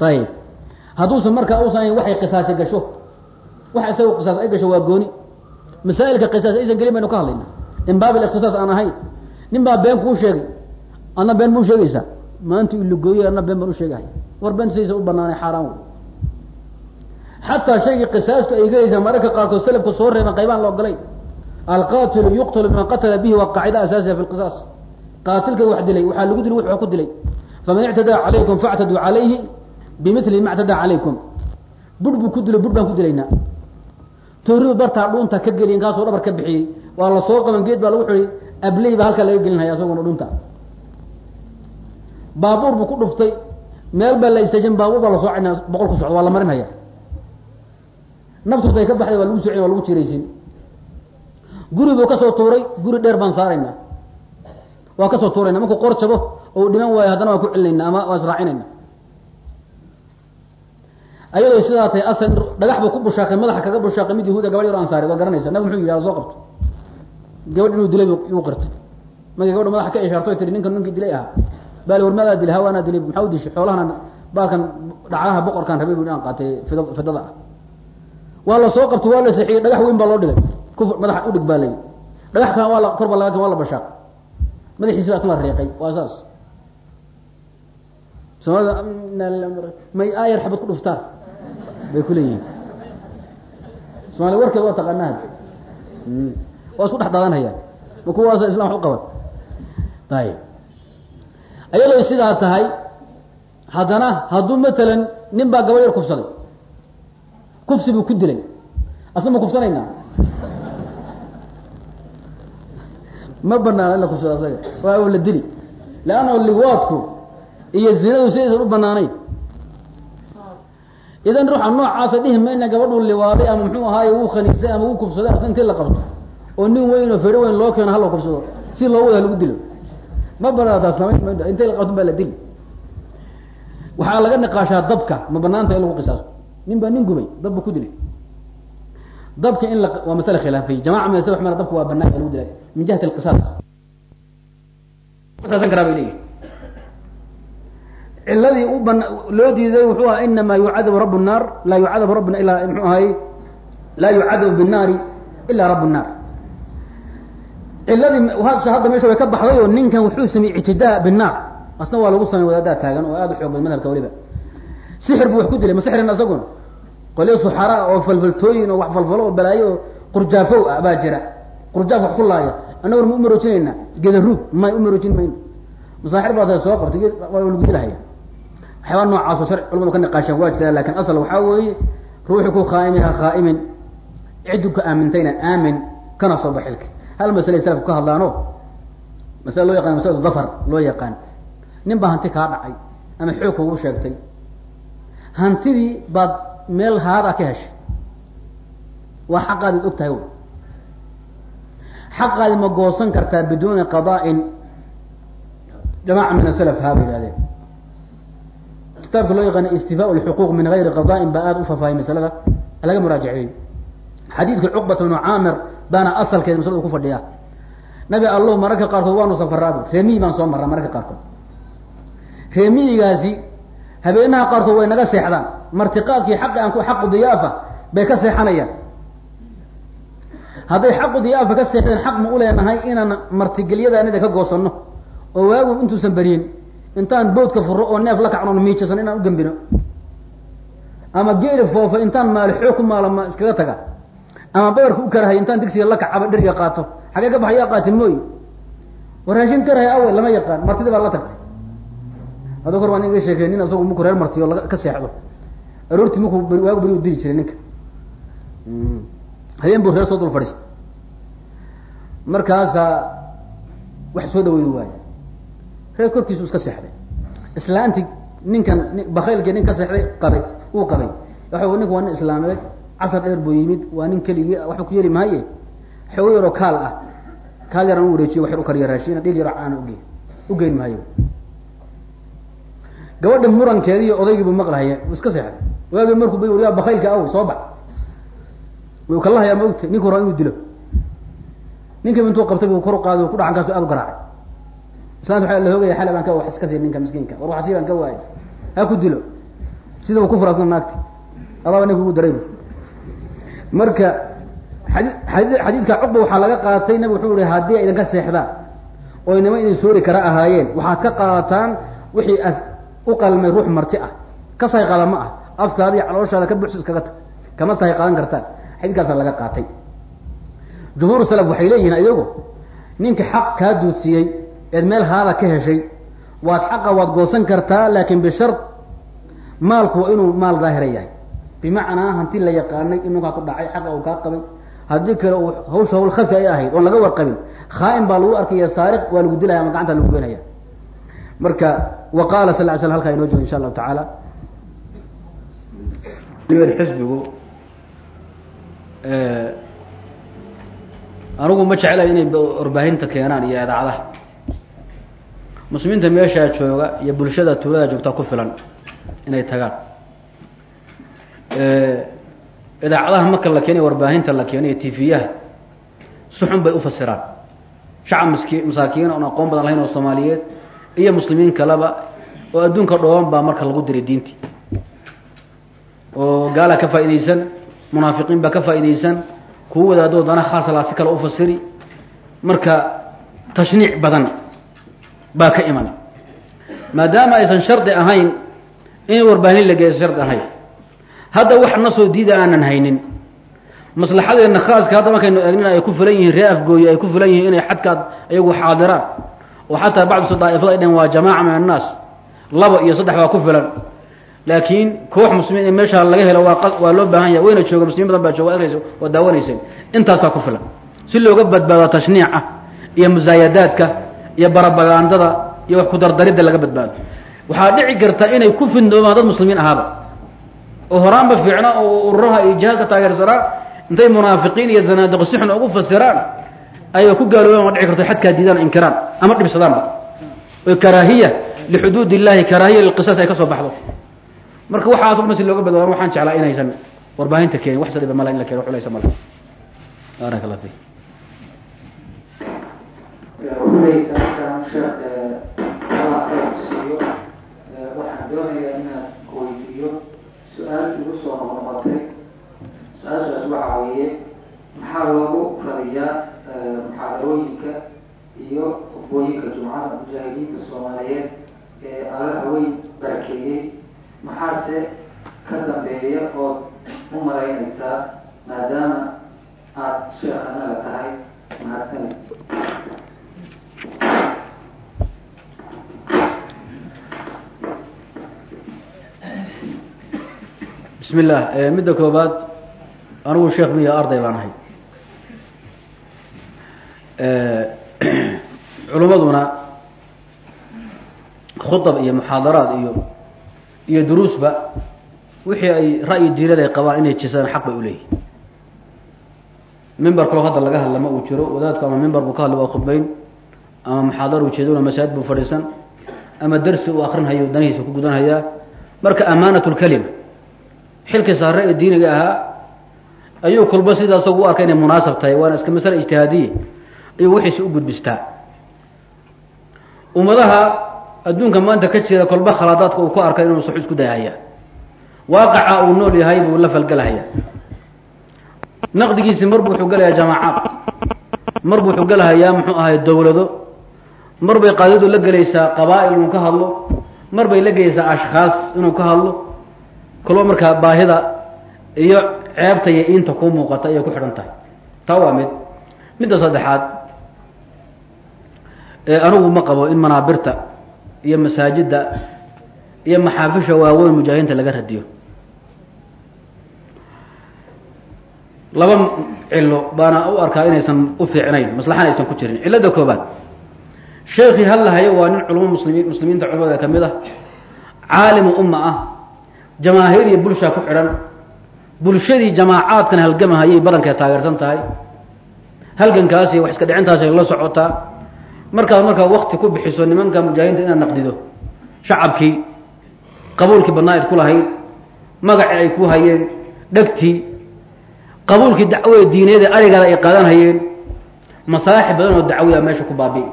Ayib hadduusan markaa uusan waxay qisaasi gasho. Wax isaga qisaas ay gasho waa gooni. Masaa'ilka qisaas aysan gelin baynu ka hadlayna in baab ikhtisaas aan ahayn. Nin baa been kuu sheegay. Adna been buu sheegaysaa. Maanta ilugooye adna been baan u sheegahay war beenta sidaysa u banaanay xaaraan wey xataa shaygii qisaastu ay gelaysaa mararka qaarkood selafka soo reeban qaybaan la ogolay alqatilu yuqtalu biman qatala bihi waa qaacida asaasiya fi lqisaas qaatilka wax dilay waxaa lagu dilay wuxuu ku dilay faman ictadaa calaykum factaduu calayhi bimili ma ctadaa calaykum bur buu ku dilay bur baan ku dilaynaa tooridu bartaa dhuunta ka geliyen kaasoo dhabar ka bixiyey waa la soo qaban geed baa lagu xidhi abley baa halkaa laga gelinhaya asaguna dhunta baabuur buu ku dhuftay meel baa la istaajin baabuur baa la soo cadna boqol ku socdo waa la marinhaya naftuday ka baxday waa lagu socin waa lagu jiraysin guri buu ka soo tuuray guri dheer baan saarayna. Waa ka soo tuurayna markuu qor jabo oo dhiman waayo haddana waan ku celinayna ama waa israacinayna ayadoo sidaa tahay dhagax buu ku bushaaqay madaxa kaga bushaaqay mid yahuuda gabadh yar ansaarid waa garanaysa nabig muxuu yidhi soo qabto. Gabadh inuu dilay uu qirtay. Markay gabadha madaxa ka ishaarto ay tihi ninkan ninkii dilay ahaa. Baali war maadaa dilay hawaanaa dilay maxaa u dishay? Xoolahana baalkan dhacdaha boqorkaan rabay bu inaan qaatay fid fidada. Ah waa la soo qabtay waa la sixiyey dhagax weyn baa loo dhigay kuf madaxa udhig baa layi dhagax kan waa la kor ba laga waa la bashaaq madaxiisi baa isla reeqay waa saas. Soomaalida may aayar xabad ku dhuftaan? Bay ku leeyihiin. Somaaliya warkeed waa taqaanaa waa isku dhex dadanhayaan ma kuwaasa islam wax u qaban. Ayib ayadoo sidaa tahay haddana hadduu matalan nin baa gaba yar kufsaday. Kufsi buu ku dilay. Asna ma kufsanaynaa ma banaana in la kufsado asaga waa la dili. Leanna liwaadku iyo zinadu sidaysan u banaanayn. Idan ruuxa noocaasa dhihi mayna gabadhuu liwaaday ama muxuu ahaaye wuu khaniisay ama wuu kufsaday asna intii la qabto. Oo nin weyn oo fero weyn loo keeno hala kufsado. Si loo wada lagu dilo. Ma banaana taas lama intay la qabto baa la dili. Waxaa laga niqaashaa dabka ma banaanta in lagu qisaaso. Nin baa nin gubay dab bu ku dilay dabka in la waa masale khilaafiya jamaca min sal dabka waa banaan lagu dilay min jihati alqisaas qisaasan karaa bay leeyihi ciladii u ban loo diiday wuxuu ahaa inamaa yucadabu rabu الnaar laa yucadabu rabbuna ilaa mxuu ahay laa yucadabu bالnaari ilaa rabu الnaar ciladii hadda meesha way ka baxday oo ninkan wuxuu sameeyey ictidaa bالnaar asna waa lagu samey wadaadaa taagan oo aada u xoog bay madhabka waliba sixir buu wax ku dilay ma sixrin asaguna qolyo suxaraa oo falfaltooyin oo wax falfalo oo balaayo oo qurjaafow ah baa jira. Qurjaab wax ku laaya annaguna ma umaroojinayna gedaruug may umaroojin mayno. Masaaxir baa soo qabtay waa lagu dilahaya waxyaaba noocaasoo sharci culamadu ka niqaashaan waa jiraa laakiin asal waxaa weeye ruuxi ku khaaimi ha khaa'imin. Ciddu ka aamintayna aamin kana soo baxilka. Hal masale salafku ka hadlaano masale loo yaqaan masalatu dafar loo yaqaan. Nin baa hanti kaa dhacay ama xoog kugu sheegtay. Hantidii baad meel haada ka heshay waa xaqaadid og tahay xaqaadi ma goosan kartaa biduuni qada'in jamaca min asalaf haa bay yihahdeen kitaabka loo yaqaana istifaa lxuquuq min gayri qada'in baa aada u faafahayay masalada. Laga muraajaceeyey xadiidka cuqbat bnu caamir baana asalkeeda masaladu ku fadhiya nabi allahu mararka qaarkood waanu safaraabu reemiyi baan soo marraa mararka qaarkood. Reemiyigaasi habeenaha qaarkood way naga seexdaan martiqaadkii xaqi aan ku xaqu diyaafa bay ka seexanayaan. Hadday xaqu diyaafa ka seexdeen xaq ma u leenahay inaan martigelyada anida ka goosanno oo waagu intuusan beriyin intaan boodka furo oo neef la kacno miijasan inaan u gambino. Ama geeri foofa intaan maali xoog ku maalo ma iskaga taga. Ama badarka u karahay intaan digsiga la kacaba dheriga qaato. Xagee ka baxaya qaatin mooy war raashin karahay awel lama yaqaan martida baa la tagtay. Hadda kor waan iga sheekey nin asagu markuu reer martiyo ka seexdo aroortii markuu waagu beri u dili jiray ninka. Habeen buu reer soo dul fadhiistay markaasaa wax soo dhaweyn waaye. Reer korkiisu iska seexday. Islaanti ninkan bakaylkii nin ka seexday qabay uu qabay. Waxa ninku waa nin islaameed casar dheer buu yimid waa nin keligii waxba ku yeli maaye? Xogo yaroo kaal ah. Kaal yaraan u wareejiyo wax yar u kariya raashiina dhil yaroo caana uge ugeyn maayo gabadha murankeediiyo odaygiibu maqlahaya iska seexday waagi markuu wariyaa bakaylka aw soo bax. Wuu kala hayaa maogta ninku raa inuu dilo. Ninkiiba intuu qabtay buu kor u qaaday ku dhacankaasu aad u garaacay. Islaanta waa la hoogaya xale baan ka wax iska siiy ninka miskiinka. War waxasi baan ka waayay ha ku dilo. Sida uu ku furaasna naagti. Adaaba ninka ugu daraybu marka adi adi xadiidka cuqba waxaa laga qaatay nabig wuxuu ihi haddii idinka seexdaan oo inama idin soori kara ahaayeen waxaad ka qaadataan wixii as u qalmay ruux marti ah ka sahay qaada ma ah afkaada iyo calooshaada ka buxsi iskaga tag kama sahay qaadan kartaan xadiidkaasa laga qaatay. Jumhuur salaf waxay leeyihiin iyagu ninka xaq kaa duudsiiyey eed meel haada ka heshay waad xaqa waad goosan kartaa laakin bishar maalku waa inuu maal daahira yahay. Bimacnaa hanti la yaqaanay in ninkaa ku dhacay xaqa uu kaa qabay. Haddii kale uu hawsha hawl khadka ay ahayd oon laga warqabin khaain baa lagu arkaya saariq waa lagu dilaya ama gacanta lagu goynaya marka wa qaala sal ly slam halkaa inoo joogo insha allahu tacaala xisbigu anigu ma jeclay inay warbaahinta keenaan iyo idaacadaha. Muslimiinta meeshaa jooga iyo bulshada tuulada joogtaa ku filan inay tagaan. Idaacadaha marka la keenay warbaahinta la keenay tv-yaha suxun bay ufasiraan shacab miski oon aqoon badan lahayn oo soomaaliyeed iyo muslimiin kaleba oo adduunka dhooban baa marka lagu diray diintii oo gaalaa ka faaidaysan munaafiqiin baa ka faaidaysan kuwa wadaadoo dana khaaslaa si kale ufasiri marka tashniic badan baa ka iman. Maadaama aysan shardi ahayn in warbaahin la geeso ahayn hadda wax nasoo diida aanan haynin. Maslaxadeena khaaska hadda markaynu eegnin ay ku filan yihiin ree afgooye ay ku filan yihiin inay xadkaad ayagu xaadiraan oo xataa bacdu daa'ifada ay dhaheen waa jamaaca min annaas laba iyo saddex baa ku filan laakiin koox muslimiin in meesha laga helo waa loo baahan yahay wayna jooga muslimiin badan baa jooga waad waa daawanayseen intaasaa ku filan si looga badbaado tashniica iyo musaayadaadka iyo barabagandada iyo wax kudardaridda laga badbaado waxaa dhici karta inay ku fidnoomaan dad muslimiin ahaaba oo horaanba fiicna oo ururaha iyo jihaadka taageersanaa intay munaafiqiin iyo zanaadiqo si xun ugu fasiraan ayay ku gaaloobaan waa dhici karto xadkaa diidaan inkiraan ama dhibsadaanba. Oo karaahiya lixuduud illahi karaahiya lilqisaas ay ka soo baxdo. Marka waxaas o dhan si looga badbaado waxaan jeclaa inaysan warbaahinta keenin wax saliba mala in la keeno xulaysa male baarak allah siiyo waxaan doonayaa inaan weydiiyo su'aal igu soo noqnoqotay su'aashaas waxa weeye maxaa loogu radiyaa muxaadarooyinka iyo khudbooyinka jumcada mujaahidiinta soomaaliyeed ee alla haweyn barakeeyey maxaase ka dambeeya ood u malaynaysaa maadaama aada sheekh anaga tahay mahadsanid? Bismi illah midda koobaad anigu sheekh miya arday baan ahay culimmaduna khutab iyo muxaadaraad iyo iyo duruusba wixii ay ra'yi diinad ay qabaan inay jisadaan xaq bay uleeyihin mimber kaloo hadda laga hadla ma uu jiro wadaadku ama mimber buu ka hadla waa khudbayn ama muxaadar ujeedona masaajid buu fadhiisan ama dersi uu akrinhayo danihiisa ku gudanhayaa marka amaanat lkalima xilkii saare ee diiniga ahaa ayuu kulba sidaa isagu u arkay inay munaasab tahay waana iska masale ijtihaadiye ayuu wixiisi u gudbistaa ummadaha adduunka maanta ka jira kolba khalaadaadka uu ku arkay inuu sax isku dayhaya waaqaca uu nool yahay buu la falgelahaya naqdigiisi mar bu wuxuu gelayaa jamaacaad mar bu wuxuu gelahayaa muxuu ahay dawlado. Mar bay qaadadu la gelaysaa qabaa'il inuu ka hadlo. Mar bay la gelaysaa ashkhaas inuu ka hadlo. Kolba markaa baahida iyo ceebta iyo iinta kuu muuqata ayay ku xidhan tahay. Taa waa mid. Midda saddexaad anigu ma qabo in manaabirta iyo masaajidda iyo maxaafisha waaweyn mujaahidiinta laga radiyo. Laba cilo baana u arkaa inaysan u fiicnayn maslaxana aysan ku jirin. Cilada koobaad sheekii hadlahayo waa nin culamo muslimi muslimiinta culamada ka mid ah caalimu umma ah jamaahiir iyo bulshaa ku xidhan bulshadii jamaacaadkan halgamahayay badankae taageersan tahay halgankaas iyo wax iska dhicintaasay la socotaa markaad markaa wakti ku bixiso nimanka mujaahidiinta inaad naqdido shacabkii qabuulkii badnaa id ku lahayd magacii ay ku hayeen dhegtii qabuulkii dacwada diineed ee arigaada ay qaadanhayeen masaalix badan oo dacwiya meesha ku baabi'i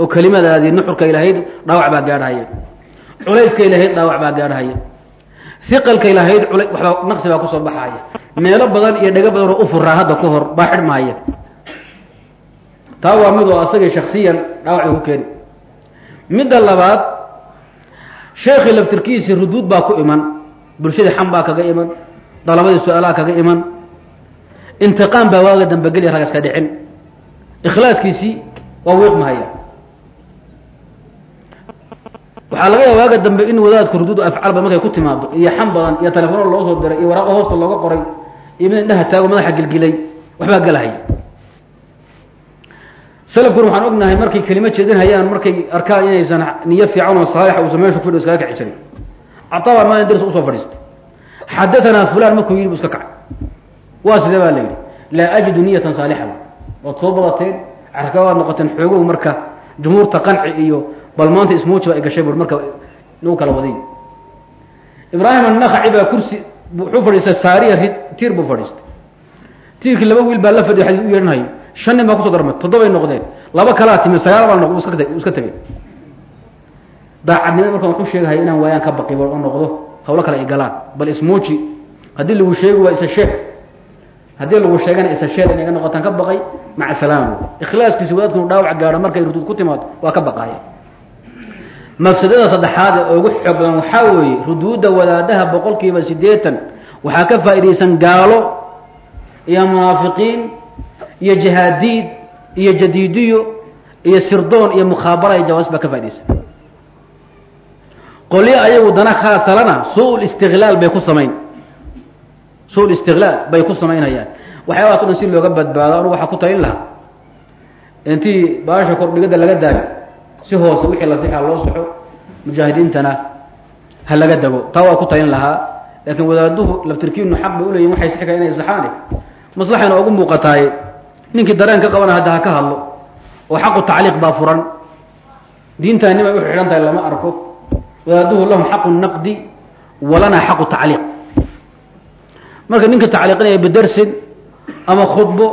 oo kelimadaadii nuxurkay lahayd dhaawac baa gaadhahaya culayskay lahayd dhaawac baa gaadhahaya iqalkay lahayd waxbaa naqsi baa ku soo baxaya meelo badan iyo dhego badan oo u furaa hadda ka hor baa xidhmahaya taa waa mid oo asagii shaksiyan dhaawacay ku keeni. Midda labaad sheekii laftirkiisii ruduud baa ku iman bulshadii xam baa kaga iman dalabadii su'aalaha kaga iman intiqaam baa waaga dambegeliya rag iska dhicin. Ikhlaaskiisii waa wiiqmahaya waxaa laga yaaba waaga dambe in wadaadku ruduud afcaalba markay ku timaado iyo xam badan iyo telefono loo soo diray iyo waraaqo hoosta looga qoray iyo mid indhaha taago madaxa gilgilay waxbaa gelahaya salafkuna waxaan ognahay markay kelimo jeedinhayaan markay arkaan inaysan niyo fiican oo saalixa uusan meesha kufidho iskaga kici jiray cataa maalin dars u soo fadhiistay. Xadatanaa fulan markuu yidhi bu iska kacay. Waa sidee baa la yidhi? Laa ajidu niyatan saalixa. Waad soo badateen carka waad noqoteen xoogow marka jumhuurta qanci iyo bal maanta ismuujiba ay gashay bur marka nagu kala wadiy ibraahim annakaci baa kursi wuxuu fadhiistay saariya tiir buu fadhiistay. Tiirkii laba wiil baa la fadhiyo xadii u yeedhanhayo shan nin baa ku soo darmay toddobay noqdeen laba kalaa timi sagaal baa noq iska tegay daacadnimada markaan wuxuu sheegahaya inaan waayaan ka baqi oo noqdo kale ay galaan. Bal ismuuji haddii lagu sheegi waa isa sheeg. Haddii lagu sheegana ka baqay maca salaam ikhlaaskiisi wadaadku ruduud ku timaado waa ka baqaaya. Mafsadada ee ugu xoog badan waxaa ruduudda wadaadaha boqol kiiba siddeetan waxaa ka faa'iidaysan gaalo iyo munaafiqiin iyo jahaadiid iyo jadiidiyo iyo sirdoon iyo mukhaabara iyo jawaas baa ka faa'idaysan qolyo ayagu dana khaasalana su'ul istiklaal bay ku samayn. Su'ul istiklaal bay ku samaynayaan. Waxyaabahaas o dhan si looga badbaado anugu waxaa ku talin lahaa. Intii baasha kordhigada laga daayo si hoose wixii la sixaa loo soxo mujaahidiintana ha laga dego taa waa ku talin lahaa. Laakiin wadaaduhu laftirkiinu xaq bay uleeyihin waxay sixika inay saxaane. Maslaxayna ugu muuqataaye ninkii dareen ka qabana hadda ha ka hadlo. Oo xaqu tacliiq baa furan. Diintaani bay uxidhan tahay lama arko. Wadaaduhu lahum xaqu naqdi walana xaqu tacliiq. Marka ninka tacliiqinaya bidarsin ama khudbo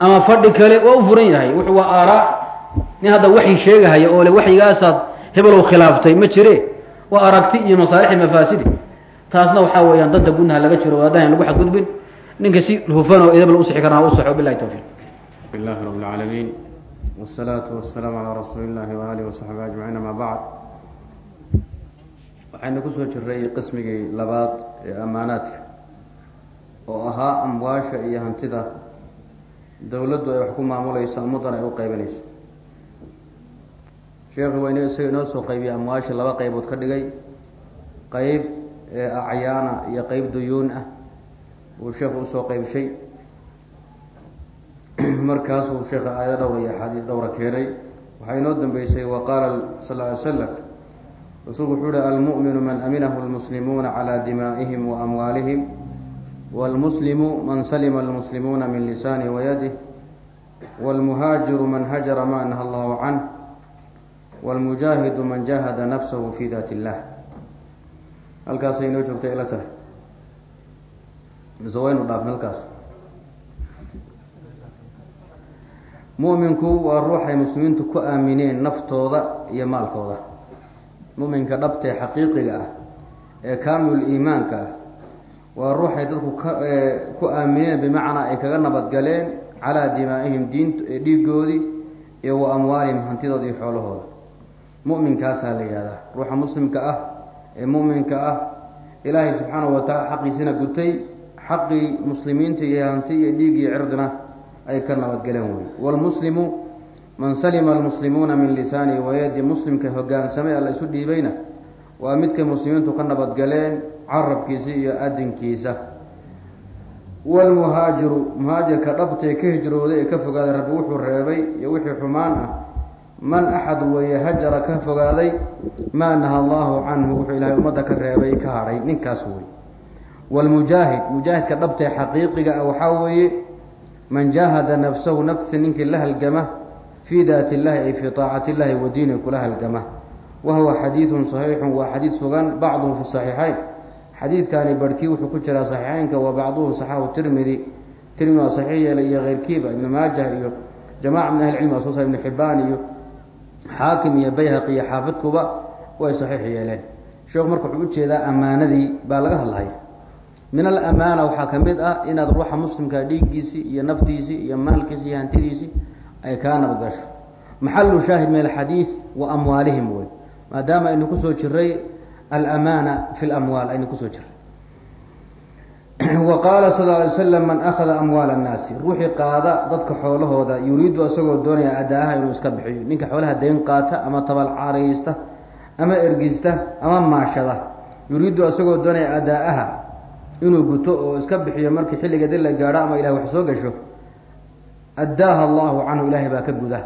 ama fadhi kale waa u furan yahay. Wuxuu waa aaraa. Nin hadda waxyi sheegahaya oo le waxyigaasaad hebelow khilaaftay ma jire. Waa aragti iyo masaalixi mafaasidi. Taasna waxaa weeyaan danta gudnaha laga jiro wadaadahan lagu xadgudbin. Ninka si hufan oo edabla usixi karana u saxo tawfiiq lilaahi rab اlcaalamiin wsalaatu wasalaamu calaa rasuuli llahi waaalihi wasaxbi ajmaciin amaa bacd waxaynu ku soo jirray qismigii labaad ee ammaanaadka oo ahaa amwaasha iyo hantida. Dawladdu ay wax ku maamuleyso ummaddana ay u qeybanayso. Sheekhu waa isaga inoo soo qaybiyay amwaasha laba qaybood ka dhigay. Qayb ee acyaana iyo qayb duyuun ah. Uu sheekhu u soo qeybshay. markaasuu sheekha aayado dhowra iyo axaadiis dhowra keenay waxaa inoo dambeysay wa qaala sal ly slam rasuulku wuxuu uhi almu'minu man aminahu lmuslimuuna calى dimaa'ihim wa amwaalihim wاlmuslimu man salima almuslimuuna min lisanih wayadih wاlmuhaajiru man hajara ma naha allahu canh wاlmujaahidu man jahada nafsahu fi dat illah halkaasay inoo joogtay ila tahay mise waynu dhaafna halkaas Mu'minku waa ruuxay muslimiintu ku aamineen naftooda iyo maalkooda. Mu'minka dhabtee xaqiiqiga ah ee kaamil iimaanka ah waa ruuxay dadku ku aamineen bimacnaa ay kaga nabadgaleen calaa dimaa'ihim dhiigoodii iyo wa amwaalihim hantidooda iyo xoolahooda. Mu'minkaasaa la yidhahdaa ruuxa muslimka ah ee mu'minka ah ilaahay subxaanahu wa taala xaqiisina gutay xaqii muslimiinta iyo hanti iyo dhiig iyo cirdina ay ka nabadgaleen wey wlmuslimu man salima almuslimuuna min lisaanihi wayadi muslimka hogaansamay alla isu dhiibayna waa midkay muslimiintu ka nabadgaleen carabkiisa iyo adinkiisa. Wlmuhaajiru muhaajirka dhabtee ka hijrooday ee ka fogaaday rabbi wuxuu reebay iyo wixii xumaan ah man axad weeye hajara ka fogaaday maa naha allahu canhu wuxuu ilaahay ummadda ka reebay ka hadhay ninkaas wey wlmujaahid mujaahidka dhabtee xaqiiqiga ah waxaa weeye man jaahada nafsahu naftiisa ninkii la halgama fii daati illahi ay fii taacati illahi wa diini kula halgama wa huwa xadiidun saxiixun waa xadiid sugan bacduhu fi saxiixayn. Xadiidkani barhkii wuxuu ku jiraa saxiixeynka wa bacduhu saxaahu tirmidi. Tirmidi waa saxiix yeelay iyo keyrkiiba ibnu maajah iyo jamaca min ahli cilmi waa soo saar ibnu xibaan iyo xaakim iyo bayhaqi iyo xaafidkuba way saxiix yeeleen. Sheekhu marka wuxuu u jeedaa ammaanadii baa laga hadlaya min alamaana waxaa ka mid ah inaad ruuxa muslimka dhiiggiisii iyo naftiisii iyo maalkiisi iyo hantidiisii ay kaa nabadgasho. Maxalu shaahid min alxadiid wa amwaalihim wey. Maadaama aynu ku soo jiray alamaana fi lamwaal aynu ku soo jiray wa qaala sal ly slam man akhada amwaala annaasi. Ruuxii qaada dadka xoolahooda yuriidu isagoo doonaya adaaha inuu iska bixiyo. Ninka xoolaha dayn qaata ama tabalcaaraysta ama ergista ama maashada. Yuriidu isagoo doonaya adaa-aha inuu guto oo iska bixiyo markii xilliga dil la gaadho ama ilahay wax soo gasho addaaha allahu canhu ilaahay baa ka guda.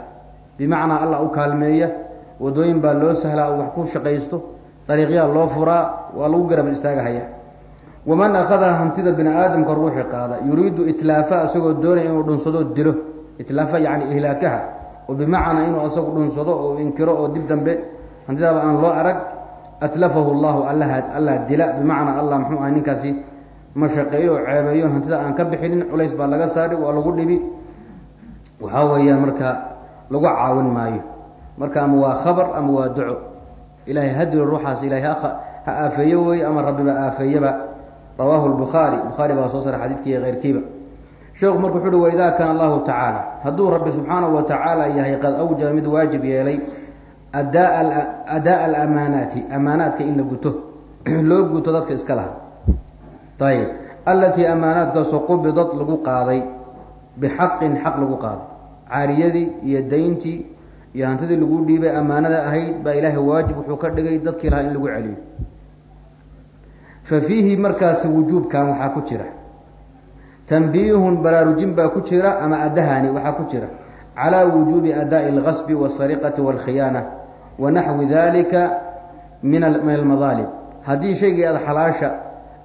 Bimacnaa allah u kaalmeeya wadooyin baa loo sahlaa oo wax ku shaqaysto dariiqyaa loo furaa waa lagu garab istaagahaya. Waman akhada hantida bini aadamka ruuxi qaada yuriidu itlaafa isagoo doonaya inuu dhunsado dilo. Itlaafa yacni ihlaakaha oo bimacnaa inuu isagu dhunsado oo inkiro oo dib dambe hantidaaba aan loo arag atlafahu llahu allaha allah dila. Bimacnaa allah muxuu ahay ninkaasi mashaqeeyo oo ceebeeyo hantida aan ka bixinin culays baa laga saari waa lagu dhibi. Waxaa weeyaan marka lagu caawin maayo. Marka ama waa khabar ama waa duco. Ilahay hadilo ruuxaas ilahay ha aafeeye weeye ama rabbiba aafeeyeba rawaahu lbukhaari bukhaari baa soo saaray xadiidkiiyo keyrkiiba sheekhu marka wuxu uhi waidaa kaana allahu tacaala hadduu rabbi subxaanahu wa tacaala yahay qad awjaba mid waajib yeelay adaa adaa alamaanaati amaanaadka in la guto. Loo guto dadka iska laha ayib allatii amaanaadkaasoo qubidad lagu qaaday. Bixaqin xaq lagu qaaday. Caariyadii iyo dayntii iyo hantidii lagu dhiibay amaanada ahayd baa ilaahay waajib wuxuu ka dhigay dadkii lahaa in lagu celiyo. Fa fiihi markaasi wujuubkan waxaa ku jira. Tanbiihun baraarujin baa ku jira ama addahani waxaa ku jira. Calaa wujuubi adaa'i algasbi waasariqati waalkhiyaana wa naxwi dalika min min almadaalib. Haddii shaygii aada xalaasha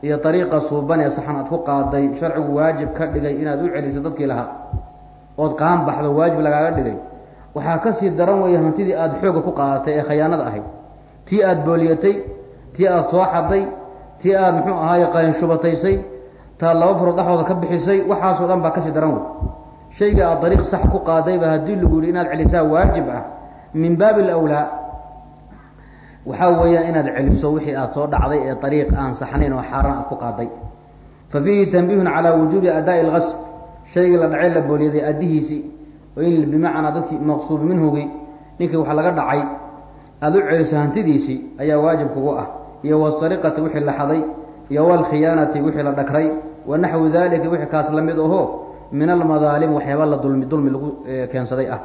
iyo ariiqa suuban ee saxan aad ku qaaday sharcigu waajib ka dhigay inaad u celiso dadkii lahaa. Ood qaan baxdo waajib lagaaga dhigay. Waxaa ka sii daran weeye hantidii aada xooga ku qaadatay ee khayaanada ahayd. Tii aada booliyatay tii aada soo xaday tii aada muxuu ahaaye qaynshubataysay taad laba farood dhaxooda ka bixisay waxaasoo dhan baa ka sii daran wey shayga aad dariiq sax ku qaadayba haddii lagu yihi inaad celisaa waajib ah min baabi alawlaa waxaa weeyaan inaad celiso wixii aada soo dhacday ee ariiq aan saxnayn oo xaaraan aad ku qaaday. Fa fiihi tanbiihun calaa wujuubi adaa'i algasb shaygii la dhacay la booliyaday addihiisii oo in bimacnaa dadkii maqsuubi minhugi ninkii wax laga dhacay aada u celiso hantidiisii ayaa waajib kugu ah. Iyo wasariqati wixii la xaday iyo walkhiyaanati wixii la dhagray wa naxwi dalika wixii kaas la mid aho min almadaalim waxyaaba la dulmi dulmi lagu keensaday ah.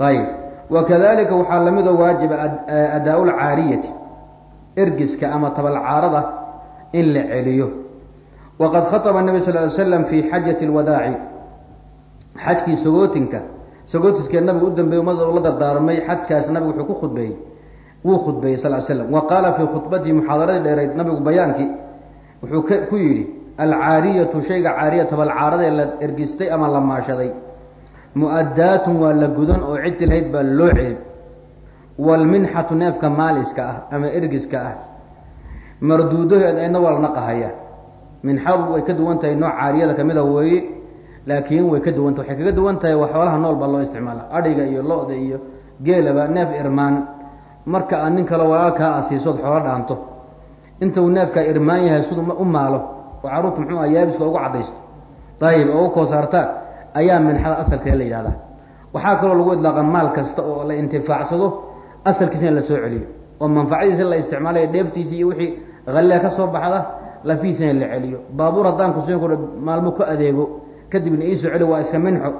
Ayib wakadalika waxaa lamidoo waajiba adaa lcaariyati ergiska ama tabalcaarada in la celiyo waqad khaطba nabi sal ly slam fi xajati lwadaaci xajkii sagootinka sagootiskee nabigu u dambeeyey ummadda la dardaarmay xajkaas nabigu wuxuu ku khudbeeyey wuu khudbeeyey sal slam wa qaala fii khudbatihi muxaadaradii dheereyd nabigu bayaankii wuxuu ku yidhi alcaariyatu shayga caariya tabalcaaradee la ergistay ama la maashaday mu'addaatun waa la gudan oo ciddi lahayd baa loo celin waalminxatu neefka maaliska ah ama ergiska ah. Marduudaheedna waa la minxadu way ka duwan tahay nooc caariyada kamida weeye laakiin way ka duwan tahay. Waxay kaga duwan tahay waa xoolaha nool baa loo isticmaala. Adhiga iyo lo-da iyo geelaba neef irmaan. Marka aad nin kale walaalkaa a siisood xoolo dhaanto. Inta uu neefkaa irmaan yahay siduu u maalo oo carruurta muxuu ah yaabiska ugu cadaysto ayib oo u koosaartaan ayaa minxada asalkeeda la yidhahdaa. Waxaa kaloo lagu idlaaqa maal kasta oo la intifaacsado asalkiisa in la soo celiyo. Oo manfacadiisa la isticmaalayo dheeftiisi iyo wixii halea ka soo baxda lafihiisa la celiyo. Baabuur haddaan ku maalmo ku adeego kadibna iisoo celi waa iska minxo.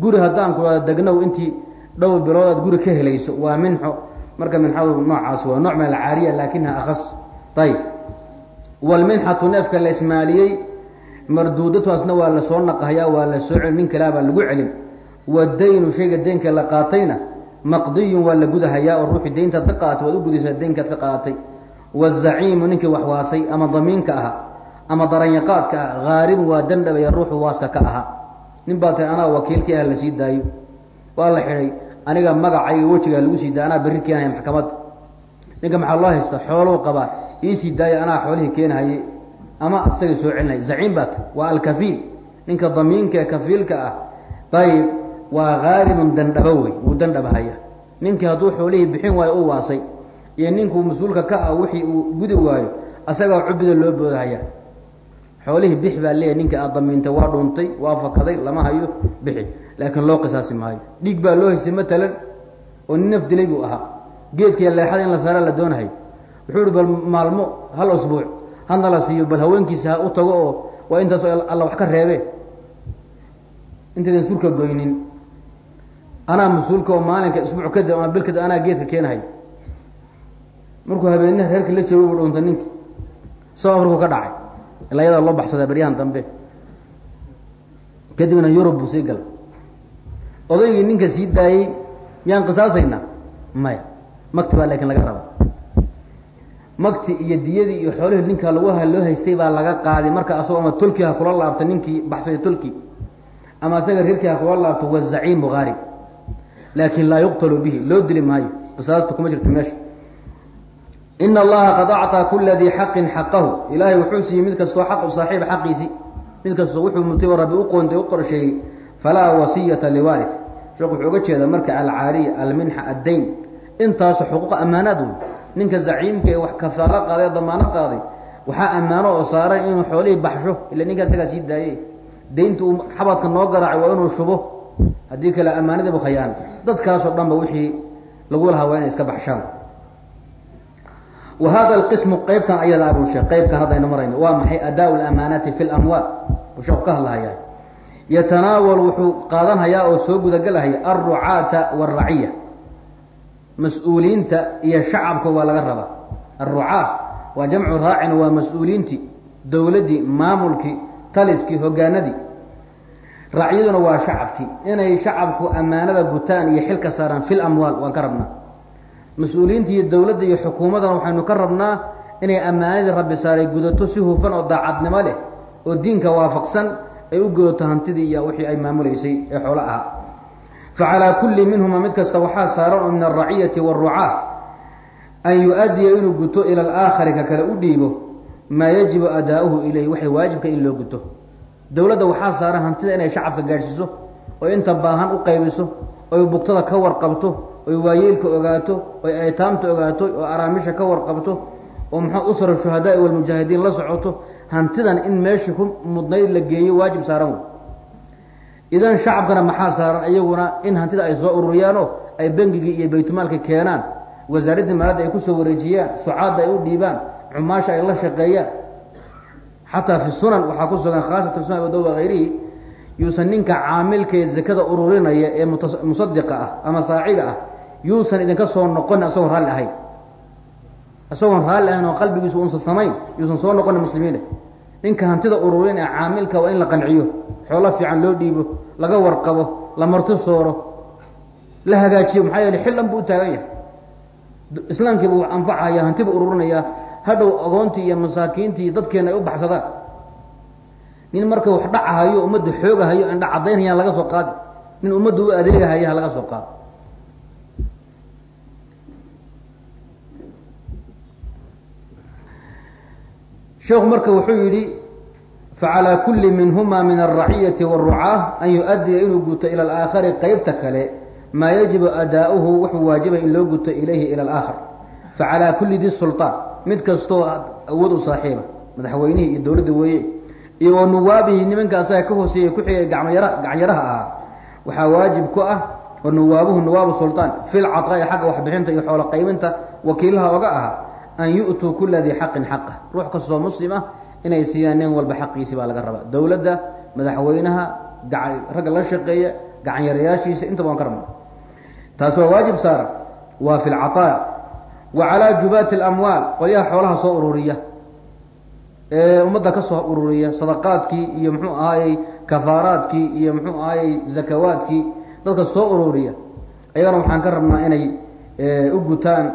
Guri haddaan ku degnow intii dhowr bilood aad guri ka helayso waa minxo. Marka minxadu noocaas waa nooc min alcaariya laakinaha akhas ayib walminxatu neefka la ismaaliyey marduudataasna waa la soo naqahayaa waa la soo celin nin kalaabaa lagu celin. Wadaynu shayga deynka la qaatayna maqdiyun waa la gudahayaa oo ruuxii deyntaad ka qaaatay waad u gudaysaa deynkaad ka qaadatay wazaciimu ninkii waxwaasay ama damiinka ahaa ama daranyaqaadka ah haaribun waa dandhabaya ruuxu waaska ka ahaa. Nin baa tiri anaa wakiilkii ah la sii daayo. Waa la xidhay aniga magacayga wejigaa lagu sii daaya anaa berri keenahaya maxkamadda ninka maxaa loo haysta xooluu qabaa iisii daaya anaa xoolihii keenahaye ama isaga soo celinaya zaciim baa ta waa alkafiil. Ninka damiinka ee kafiilka ah ayib waa haaribun dandhabo wey wuu dandhabahaya ninkii hadduu xoolihii bixin waayo u waasay iyo ninkuu mas'uulka ka ah wixii uu gudi waayo asagaa cubida loo boodahaya xoolihii bix baa leeyahy ninka aad damiintay waa dhuuntay waa fakaday lama hayo bixi laakiin loo qisaasi maayo. Dhiig baa loo haystay matalan oo nin naf dilay buu ahaa. Geedkiiya leexada in la saara la doonahayo wuxuu ihi bal maalmo hal usbuuc hadna la siiyo bal haweenkiisa ha u tago oo waa intaas alla wax ka reebe. Intaydan surka goynin. Anaa mas'uulka oo maalinka isbuuc kadib ama bil kadib anaa geedka keenahay. Markuu habeenaha reerka la joogo buu dhuuntay ninkii soo afriku ka dhacay. Ilaa yadaa loo baxsadaa beryahan dambe. Kadibna yurub buu sii galay. Odaygii ninka sii daayey miyaan qisaasaynaa maya. Makti baa laakiin laga raba makti iyo diyadii iyo xoolihii ninkaa lagu loo haystay baa laga qaaday. Marka asagoo ama tolki ha kula laabta ninkii baxsay tolki ama asaga reerkii ha kula laabto wazaciimu haarib laakin laa yuqtalu bihi loo dili maayo. Qisaasta kuma jirto meesha ina allaha qad acطaa kula dii xaqin xaqahu. Ilaahay wuxuu siiyey mid kastoo xaq u saaxiiba xaqiisi. Mid kastoo wuxuu mutay rabbi u qoontay u qorsheeyey. Falaa wasiyata liwaari sheekhu wuxuu uga jeeda marka alcaariya alminxa addayn. Intaasu xuquuq ammaanaad wey ninka zaciimka ee wax kafaalo qaaday o damaano qaaday waxaa ammaano oo saaran inuu xoolihii baxsho ila ninkaa isagaa sii daaye daynta uu xabadka noo garaacay waa inuu shubo. Haddii kale ammaanadiibu khayaan. Dadkaasoo dhanba wixii lagu lahaa waa inay iska baxshaan. Wa alqismu qeybtan ayada abuu sheekh qeybkan hadda aynu marayno waa maxay adaa lamaanaati fi lamwaal buu sheekhu ka hadlahayaa. Yatanaawal wuxuu qaadanhayaa oo soo gudagelahaya alrucaata waalraciya mas'uuliyiinta iyo shacabka waa laga rabaa. Alrucaa waa jamcu raacin waa mas'uuliyiintii dowladdii maamulkii taliskii hogaanadii racyaduna waa shacabkii inay shacabku ammaanada gutaan iyo xilka saaraan fil amwaal waan ka rabnaa. Mas'uuliyiinta iyo dowladda iyo xukuumaddana waxaynu ka rabnaa inay ammaanadii rabbi saaray gudato si hufan oo daacadnimo leh oo diinka waafaqsan ay u gudato hantidii iyo wixii ay maamulaysay ee xoolo ahaa fa calaa kulli minhuma mid kasta waxaa saaran oo min alraciyati waarucaa an yu-addiya inuu guto ila alaakhari ka kale u dhiibo maa yajibu adaa-uhu ilayh waxay waajibka in loo guto dowladda waxaa saaran hantida inay shacabka gaadhsiiso oy inta baahan u qaybiso oy bugtada ka warqabto oy waayeelka ogaato oy aytaamta ogaato oo araamisha ka warqabto oo muxuu usra shuhadaai walmujaahidiin la socoto hantidan in meeshii ku mudnayd la geeyo waajib saaran idan shacabkana maxaa saaran iyaguna in hantida ay soo ururiyaanoo ay bengigii iyo baytmaalka keenaan? Wasaaraddii maalada ay ku soo wareejiyaan sucaadda ay u dhiibaan cumaasha ay la shaqeeyaan. Xataa fi sunan waxaa ku sugan khaasatan sunan abu dawud hayrihi yuusan ninka caamilka ee zakada ururinaya ee musadiqa ah ama saaciga ah yuusan idinka soo noqonin asagoo raalli ahayn. Isagoon raalli ahayn oo qalbigiisu unsan samayn yuusan soo noqonin muslimiine ninka hantida ururin ee caamilka waa in la qanciyo. Xoolo fiican loo dhiibo laga warqabo la marti sooro la hagaajiyo. Maxaa yeele xillan buu u taagan yahay. Islaamkii buu anfacaya hanti buu ururinayaa. Hadhow agoontii iyo masaakiintii dadkeena ay u baxsadaan. Nin marka wax dhacahayo ummadda xoogahayo indha caddaynayaan laga soo qaadi. Nin ummadda u adeegahaya ha laga soo qaado sheekhu marka wuxuu yidhi facalaa kulli minhuma min alraciyati wاrucaa an yu-adiya inuu guto ila alaakhari qeybta kale maa yajibu adaa'uhu wuxuu waajibay in loo guto ilayhi ila alaakhar facalaa kulli di sulطaan mid kastoo awood u saaxiiba madaxweynihii iyo dowladda weeye iyo wa nuwaabihi nimanka asaga ka hooseeyey ku xigay gacmayara gacanyaraha ahaa waxaa waajib ku ah wa nuwaabuhu nuwaabu sulطaan fi lcaطaa'i xagga waxbixinta iyo xoolo qaybinta wakiilaha oga ahaa an yu'tuu kula dii xaqin xaqah ruux kastoo muslim ah inay siiyaan nin walba xaqiisi baa laga rabaa. Dowladda madaxweynaha ragga la shaqeeya gacanyarayaashiisa intaba waan ka rabna taas waa waajib saara waa fi lcaطaa wa calaa jubaati اlamwaal qolyaha xoolaha soo ururiya. Ee ummadda ka soo ururiya sadaqaadkii iyo muxuu ahaayey kafaaraadkii iyo muxuu ahaayey zakawaadkii dadka soo ururiya. Ayagana waxaan ka rabnaa inay u gutaan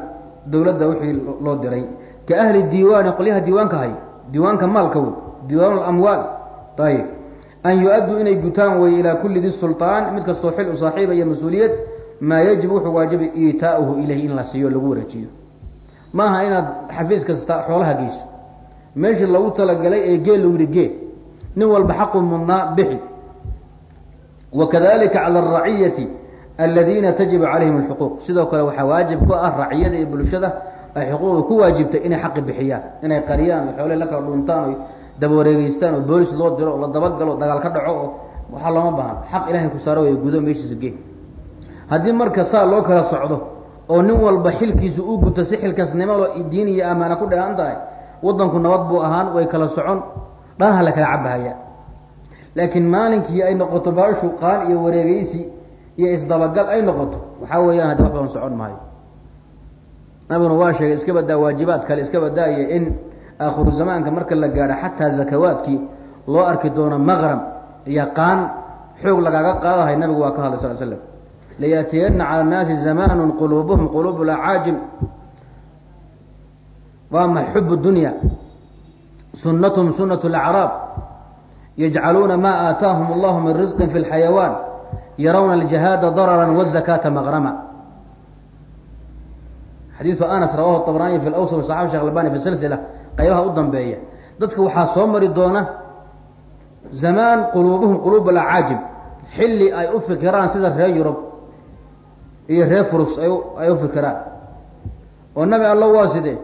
dowladda wixii loo diray. Ka ahli diiwaani qolyaha diiwaanka hay diiwaanka maalka wey diiwaan amwaal ayib an yu-adduu inay gutaan wey ilaa kulli di sulطaan mid kastoo xil u saaxiiba iyo mas'uuliyad maa yajib wuxuu waajibay iitaa'uhu ilayhi in la siiyo lagu wareejiyo. Maaha inaad xafiis kasta xoolaha geyso. Meeshii lagu talagalay ee geel lagu yihi gee? Nin walba xaqu mudnaa bixi. Wa kadalika cala alraciyati aladiina tajibu calayhim alxuquuq sidoo kale waxaa waajib ku ah raciyada iyo bulshada ay xuquuqda ku waajibtay inay xaqi bixiyaan inay qariyaan oo xoolihii la kala dhuntaan oy dabawareegeystaan oo boolis loo diro oo la dabagalo o dagaal ka dhaco oo waxaa looma baahan. Xaq ilahay ku saaro way gudo meeshiisa gee haddii marka saa loo kala socdo oo nin walba xilkiisa u guto si xilkaasnimo lo diin iyo amaana ku dheehan tahay waddanku nabad buu ahaan way kala socon dhanha la kala cabahaya laakiin maalinkii ay noqoto baashu qaan iyo wareegeysi iyo isdabagal ay noqoto. Waxaa weeyaan haddi waxban socon maayo. Nabiguna waa sheegay iska badaa waajibaad kale iska badaaya in aakhiru zamaanka marka la gaadho xataa zakawaadkii loo arki doono maqrab iyo qaan xoog lagaaga qaadahay nabigu waa ka hadlay sal slam layaatiyana cala annaasi zamaanu quluubuhum quluub lacaajim waa ma dunya? Sunathm sunat lacraab. Yajcaluuna ma aataahum allahu min risqin fi lxayawaan yarawna aljihaada darara wazakaata maqrama xadiidu anas rawahu طabraniy fi lawsf saxabi shekh albani fi silsila qaybaha u dambeeya dadka waxaa soo mari doona zamaan quluubuhum quluub alacaajib xilli ay u fikiraan sida reer yurub iyo reer furus ay u fikiraan oo nabi allo waa sidee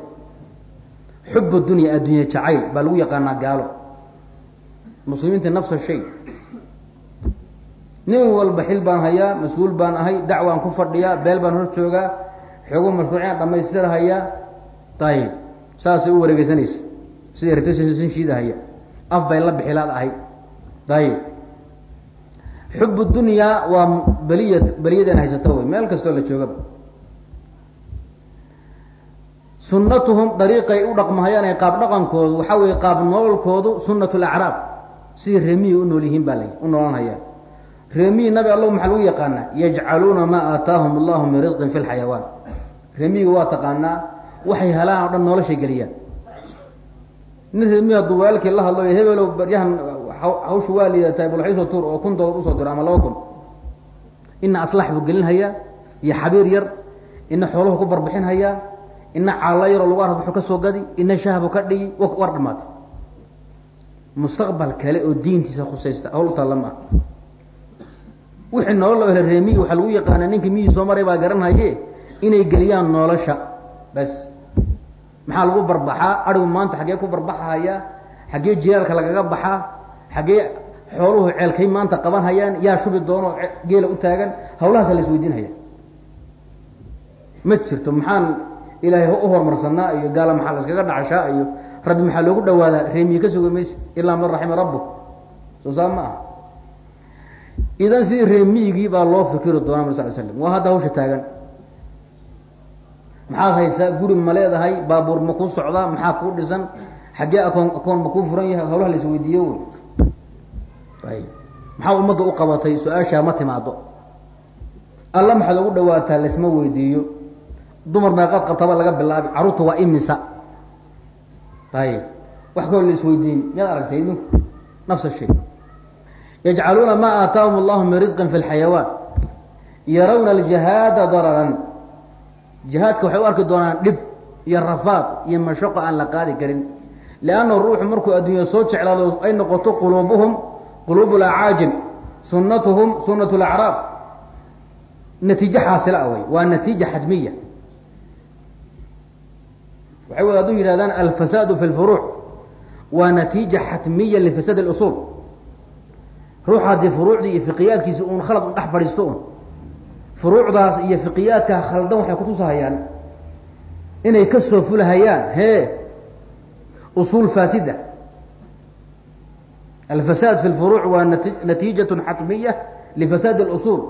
xub dunya addunya jacayl baa lagu yaqaanaa gaalo muslimiinta nafsa shay nin walba xil baan hayaa mas'uul baan ahay dacwaan ku fadhiyaa beel baan hor joogaa xoogo mashruuciyaan dhamaystirhayaa ayib saasay u wareegeysanaysa sida rtsin shiidahaya af bay la bixilaad ahay. Ayib xub dunyaa waa beliya beliyadan haysato wey meel kastoo la joogaba. Sunatuhum dariiqay u dhaqmahayaan ee qaab dhaqankoodu waxaa weeye qaab nololkoodu sunat lacraab sidai reemiyi u nool yihiin baa la u noolanhayaa reemiyi nabi allahu maxaa lagu yaqaanaa? Yajcaluuna maa aataahum allahu min risqin fi lxayawaan reemiyiga waa taqaanaa waxay helaan o dhan noloshay geliyaan. Nin reemiyi hadduu walaalkii la hadlo hebelow baryahan hawshu waa liidataa bulxiiso tuur oo kun doollar u soo diro ama laba kun. Ina aslax buu gelinhayaa iyo xabiir yar ina xooluhu ku barbixin hayaa ina caalla yaroo lagu arka wuxuu ka soo gadi ina shahbu ka dhigi war dhamaatay mustaqbal kale oo diintiisa khusaysta hawl taalla ma ah wixii nolol hele reemiyi waxaa lagu yaqaanaa ninka miyii soo maray baa garanhaye inay geliyaan nolosha. Bas. Maxaa lagu barbaxaa? Adhigu maanta xaggee ku barbaxahaya xaggee jilaalka lagaga baxaa? Xaggee xooluhu ceelkay maanta qaban hayaan yaa shubi doono geela u taagan? Hawlahaasa la isweydiinhaya ma jirto maxaan ilaahay u horumarsanaa iyo gaala maxaa la iskaga dhacashaa iyo rabbi maxaa loogu dhawaadaa reemiye ka suga mayse ilaa man raxima rabbuk soo saa ma ah idan sidii reemiyigii baa loo fikiri doonaa mr sal slam waa hadda hawsha taagan. Maxaad haysaa guri ma leedahay baabuur ma kuu socdaa maxaa kuu dhisan? Xaggee akoon akoon ma kuu furan yahay hawlaha la isweydiiyo wey. Ayb maxaa ummadda u qabatay? Su'aashaa ma timaado alla maxaad ugu dhawaataa laisma weydiiyo? Dumar meeqaad qabtaba laga bilaabi carruurta waa imisa. Ayib wax kaloo la isweydiin miyaad aragtay idinku? Nafsa shay yajcaluuna ma aataahum allahu min risqin fi lxayawaan yarawna aljihaada dararan jihaadka waxay u arki doonaan dhib iyo rafaad iyo mashaqo aan la qaadi karin lianna ruuxu markuu adduunya soo jeclaado ay noqoto quluubuhum quluub lacaajim sunatuhum sunat lacraab natiijo xaasila ah wey waa natiija xadmiya waxay wadaadu yidhahdaan alfasaadu fi lfuruuc waa natiija xatmiya lifasaad اlusuul ruux haddii furuucdii iyo fiqiyaadkiisi uun khalad un dhex fadhiisto un furuucdaas iyo fiqiyaadka khaldan waxay kutusahayaan inay ka soo fulahayaan hee usuul faasida. Alfasaad fi lfuruuc waa nati natiijat xatmiya lifasaad اlusuul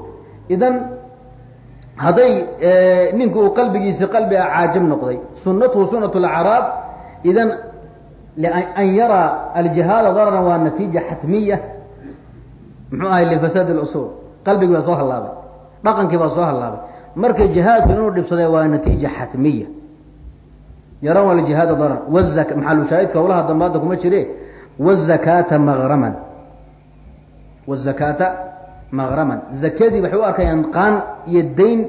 idan hadday ninku uu qalbigiisi qalbi a caajab noqday sunatuhu sunat اlacraab idan an yaraa aljihaala dararan waa natiija xatmiya muxuu ahay lifasaad اlusuul qalbigii baa soo hallaabay. Dhaqankii baa soo hallaabay. Marka jihaadku inuu dhibsaday waa natiija xatmiya. Yarawna aljihaada darar wza maxalushaahidka howlaha dambaadda kuma jire? Wazakaata magraman wazakaata magraman zakadii waxay u arkayaan qaan iyo dayn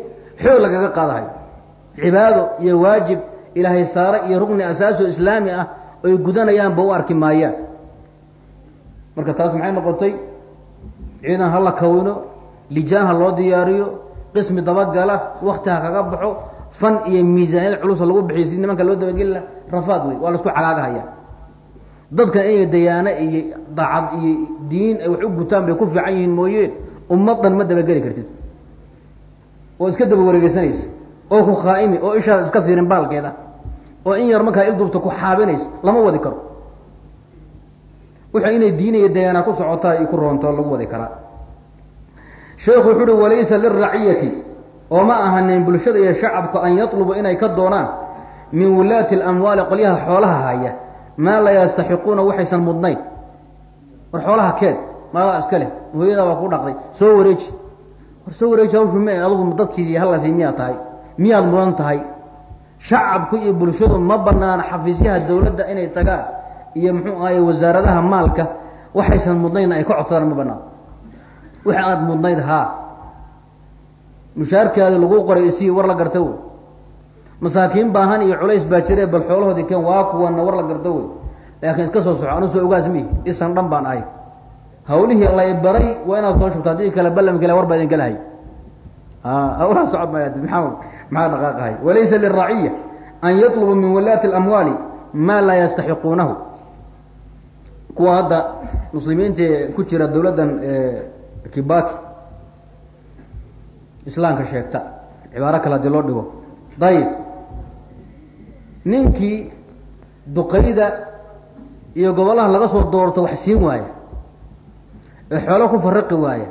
xoog lagaga qaadahay. Cibaado iyo waajib ilaahay saare iyo rugni asaaso islaami ah oy gudanayaan ba u arki maayaan. Marka taas maxay noqotay ciidan ha la kawino lijaan ha loo diyaariyo qismi dabagala wakti ha kaga baxo fan iyo miisaaniyad culusa lagu bixiyo si nimanka loo dabageli lah rafaad wey waa la isku cagaagahaya dadkan inay dayaano iyo dacad iyo diin ay wax u gutaan bay ku fiican yihiin mooyeen ummad dhan ma dabageli kartid. Oo iska daba wareegeysanaysa oo ku khaaimi oo ishaada iska fiirin baalkeeda oo in yar markaa ilduubta ku xaabinaysa lama wadi karo wuxuu inay diin iyo dayaana ku socotaa i ku roonto lagu wadi karaa sheekhu wuxu uhi walaysa liraciyati oo ma ahanin bulshada iyo shacabku an yatlubu inay ka doonaan min wulaati اlamwaali qolyaha xoolaha haya maa laa yastaxiquuna waxaysan mudnayn. War xoolaha keed maadaa iska leh hooyadaa baa ku dhaqday. Soo wareeji. War soo wareeji hawshu ma adugu dadkii halasi miyaad tahay miyaad mudan tahay. Shacabku iyo bulshadu ma banaana xafiisyaha dawladda inay tagaan iyo muxuu ahaye wasaaradaha maalka waxaysan mudnayn ay ka codsadaan ma banaan. Waxa aada mudnayd haa mushaarkaadi lagu qoray isii war la garta wey. Masaakiin baahan iyo culays baa jire bal xoolahoodii keen waa kuwana war la garta wey. Laakiin iska soo soco anu soo ogaas mihi isan dhan baan ahay. Hawlihii lay baray waa inaad soo shubta haddii kale ballamkale war baa idin kalahay hawlaha socod maya maa maxaa dhaqaaqahay? Walaysa liraciya an yatlubu min walaati اlamwaali maa laa yastaxiquunahu kuwa hadda muslimiinta ku jira dawladdan kibaki islaamka sheegta cibaaro kale haddii loo dhigo. Dayib. Ninkii duqayda iyo gobolaha laga soo doorto wax siin waaya ee xoolo ku faraqi waaya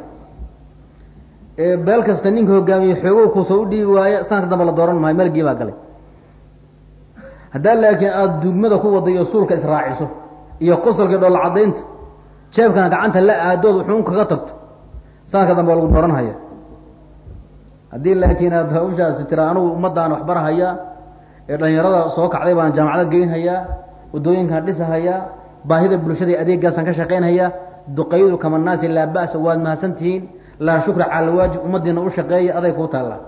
ee beel kasta ninka hogaamiye xoogow kuusoo u dhiibi waaya sanadka dambe la dooran maayo melgii baa galay. Haddaa laakiin aada dugmada ku wada iyo suulka israaciso iyo qosolka dhoolla caddaynta jeebkana gacanta la aadood wuxuun kaga tagto. Sanadka dambe waa lagu dooranhaya haddii laakiin aad hawshaasi tira anugu ummaddaan waxbarahayaa ee dhalinyarada soo kacday baan jaamacada geynhayaa waddooyinkaan dhisahayaa baahida bulshada adeegaasaan ka shaqaynhayaa duqaydu kama naasi laa ba'sa waad mahadsan tihiin laa shukra cala alwaajib ummaddiina u shaqeeya aday kuu taallaa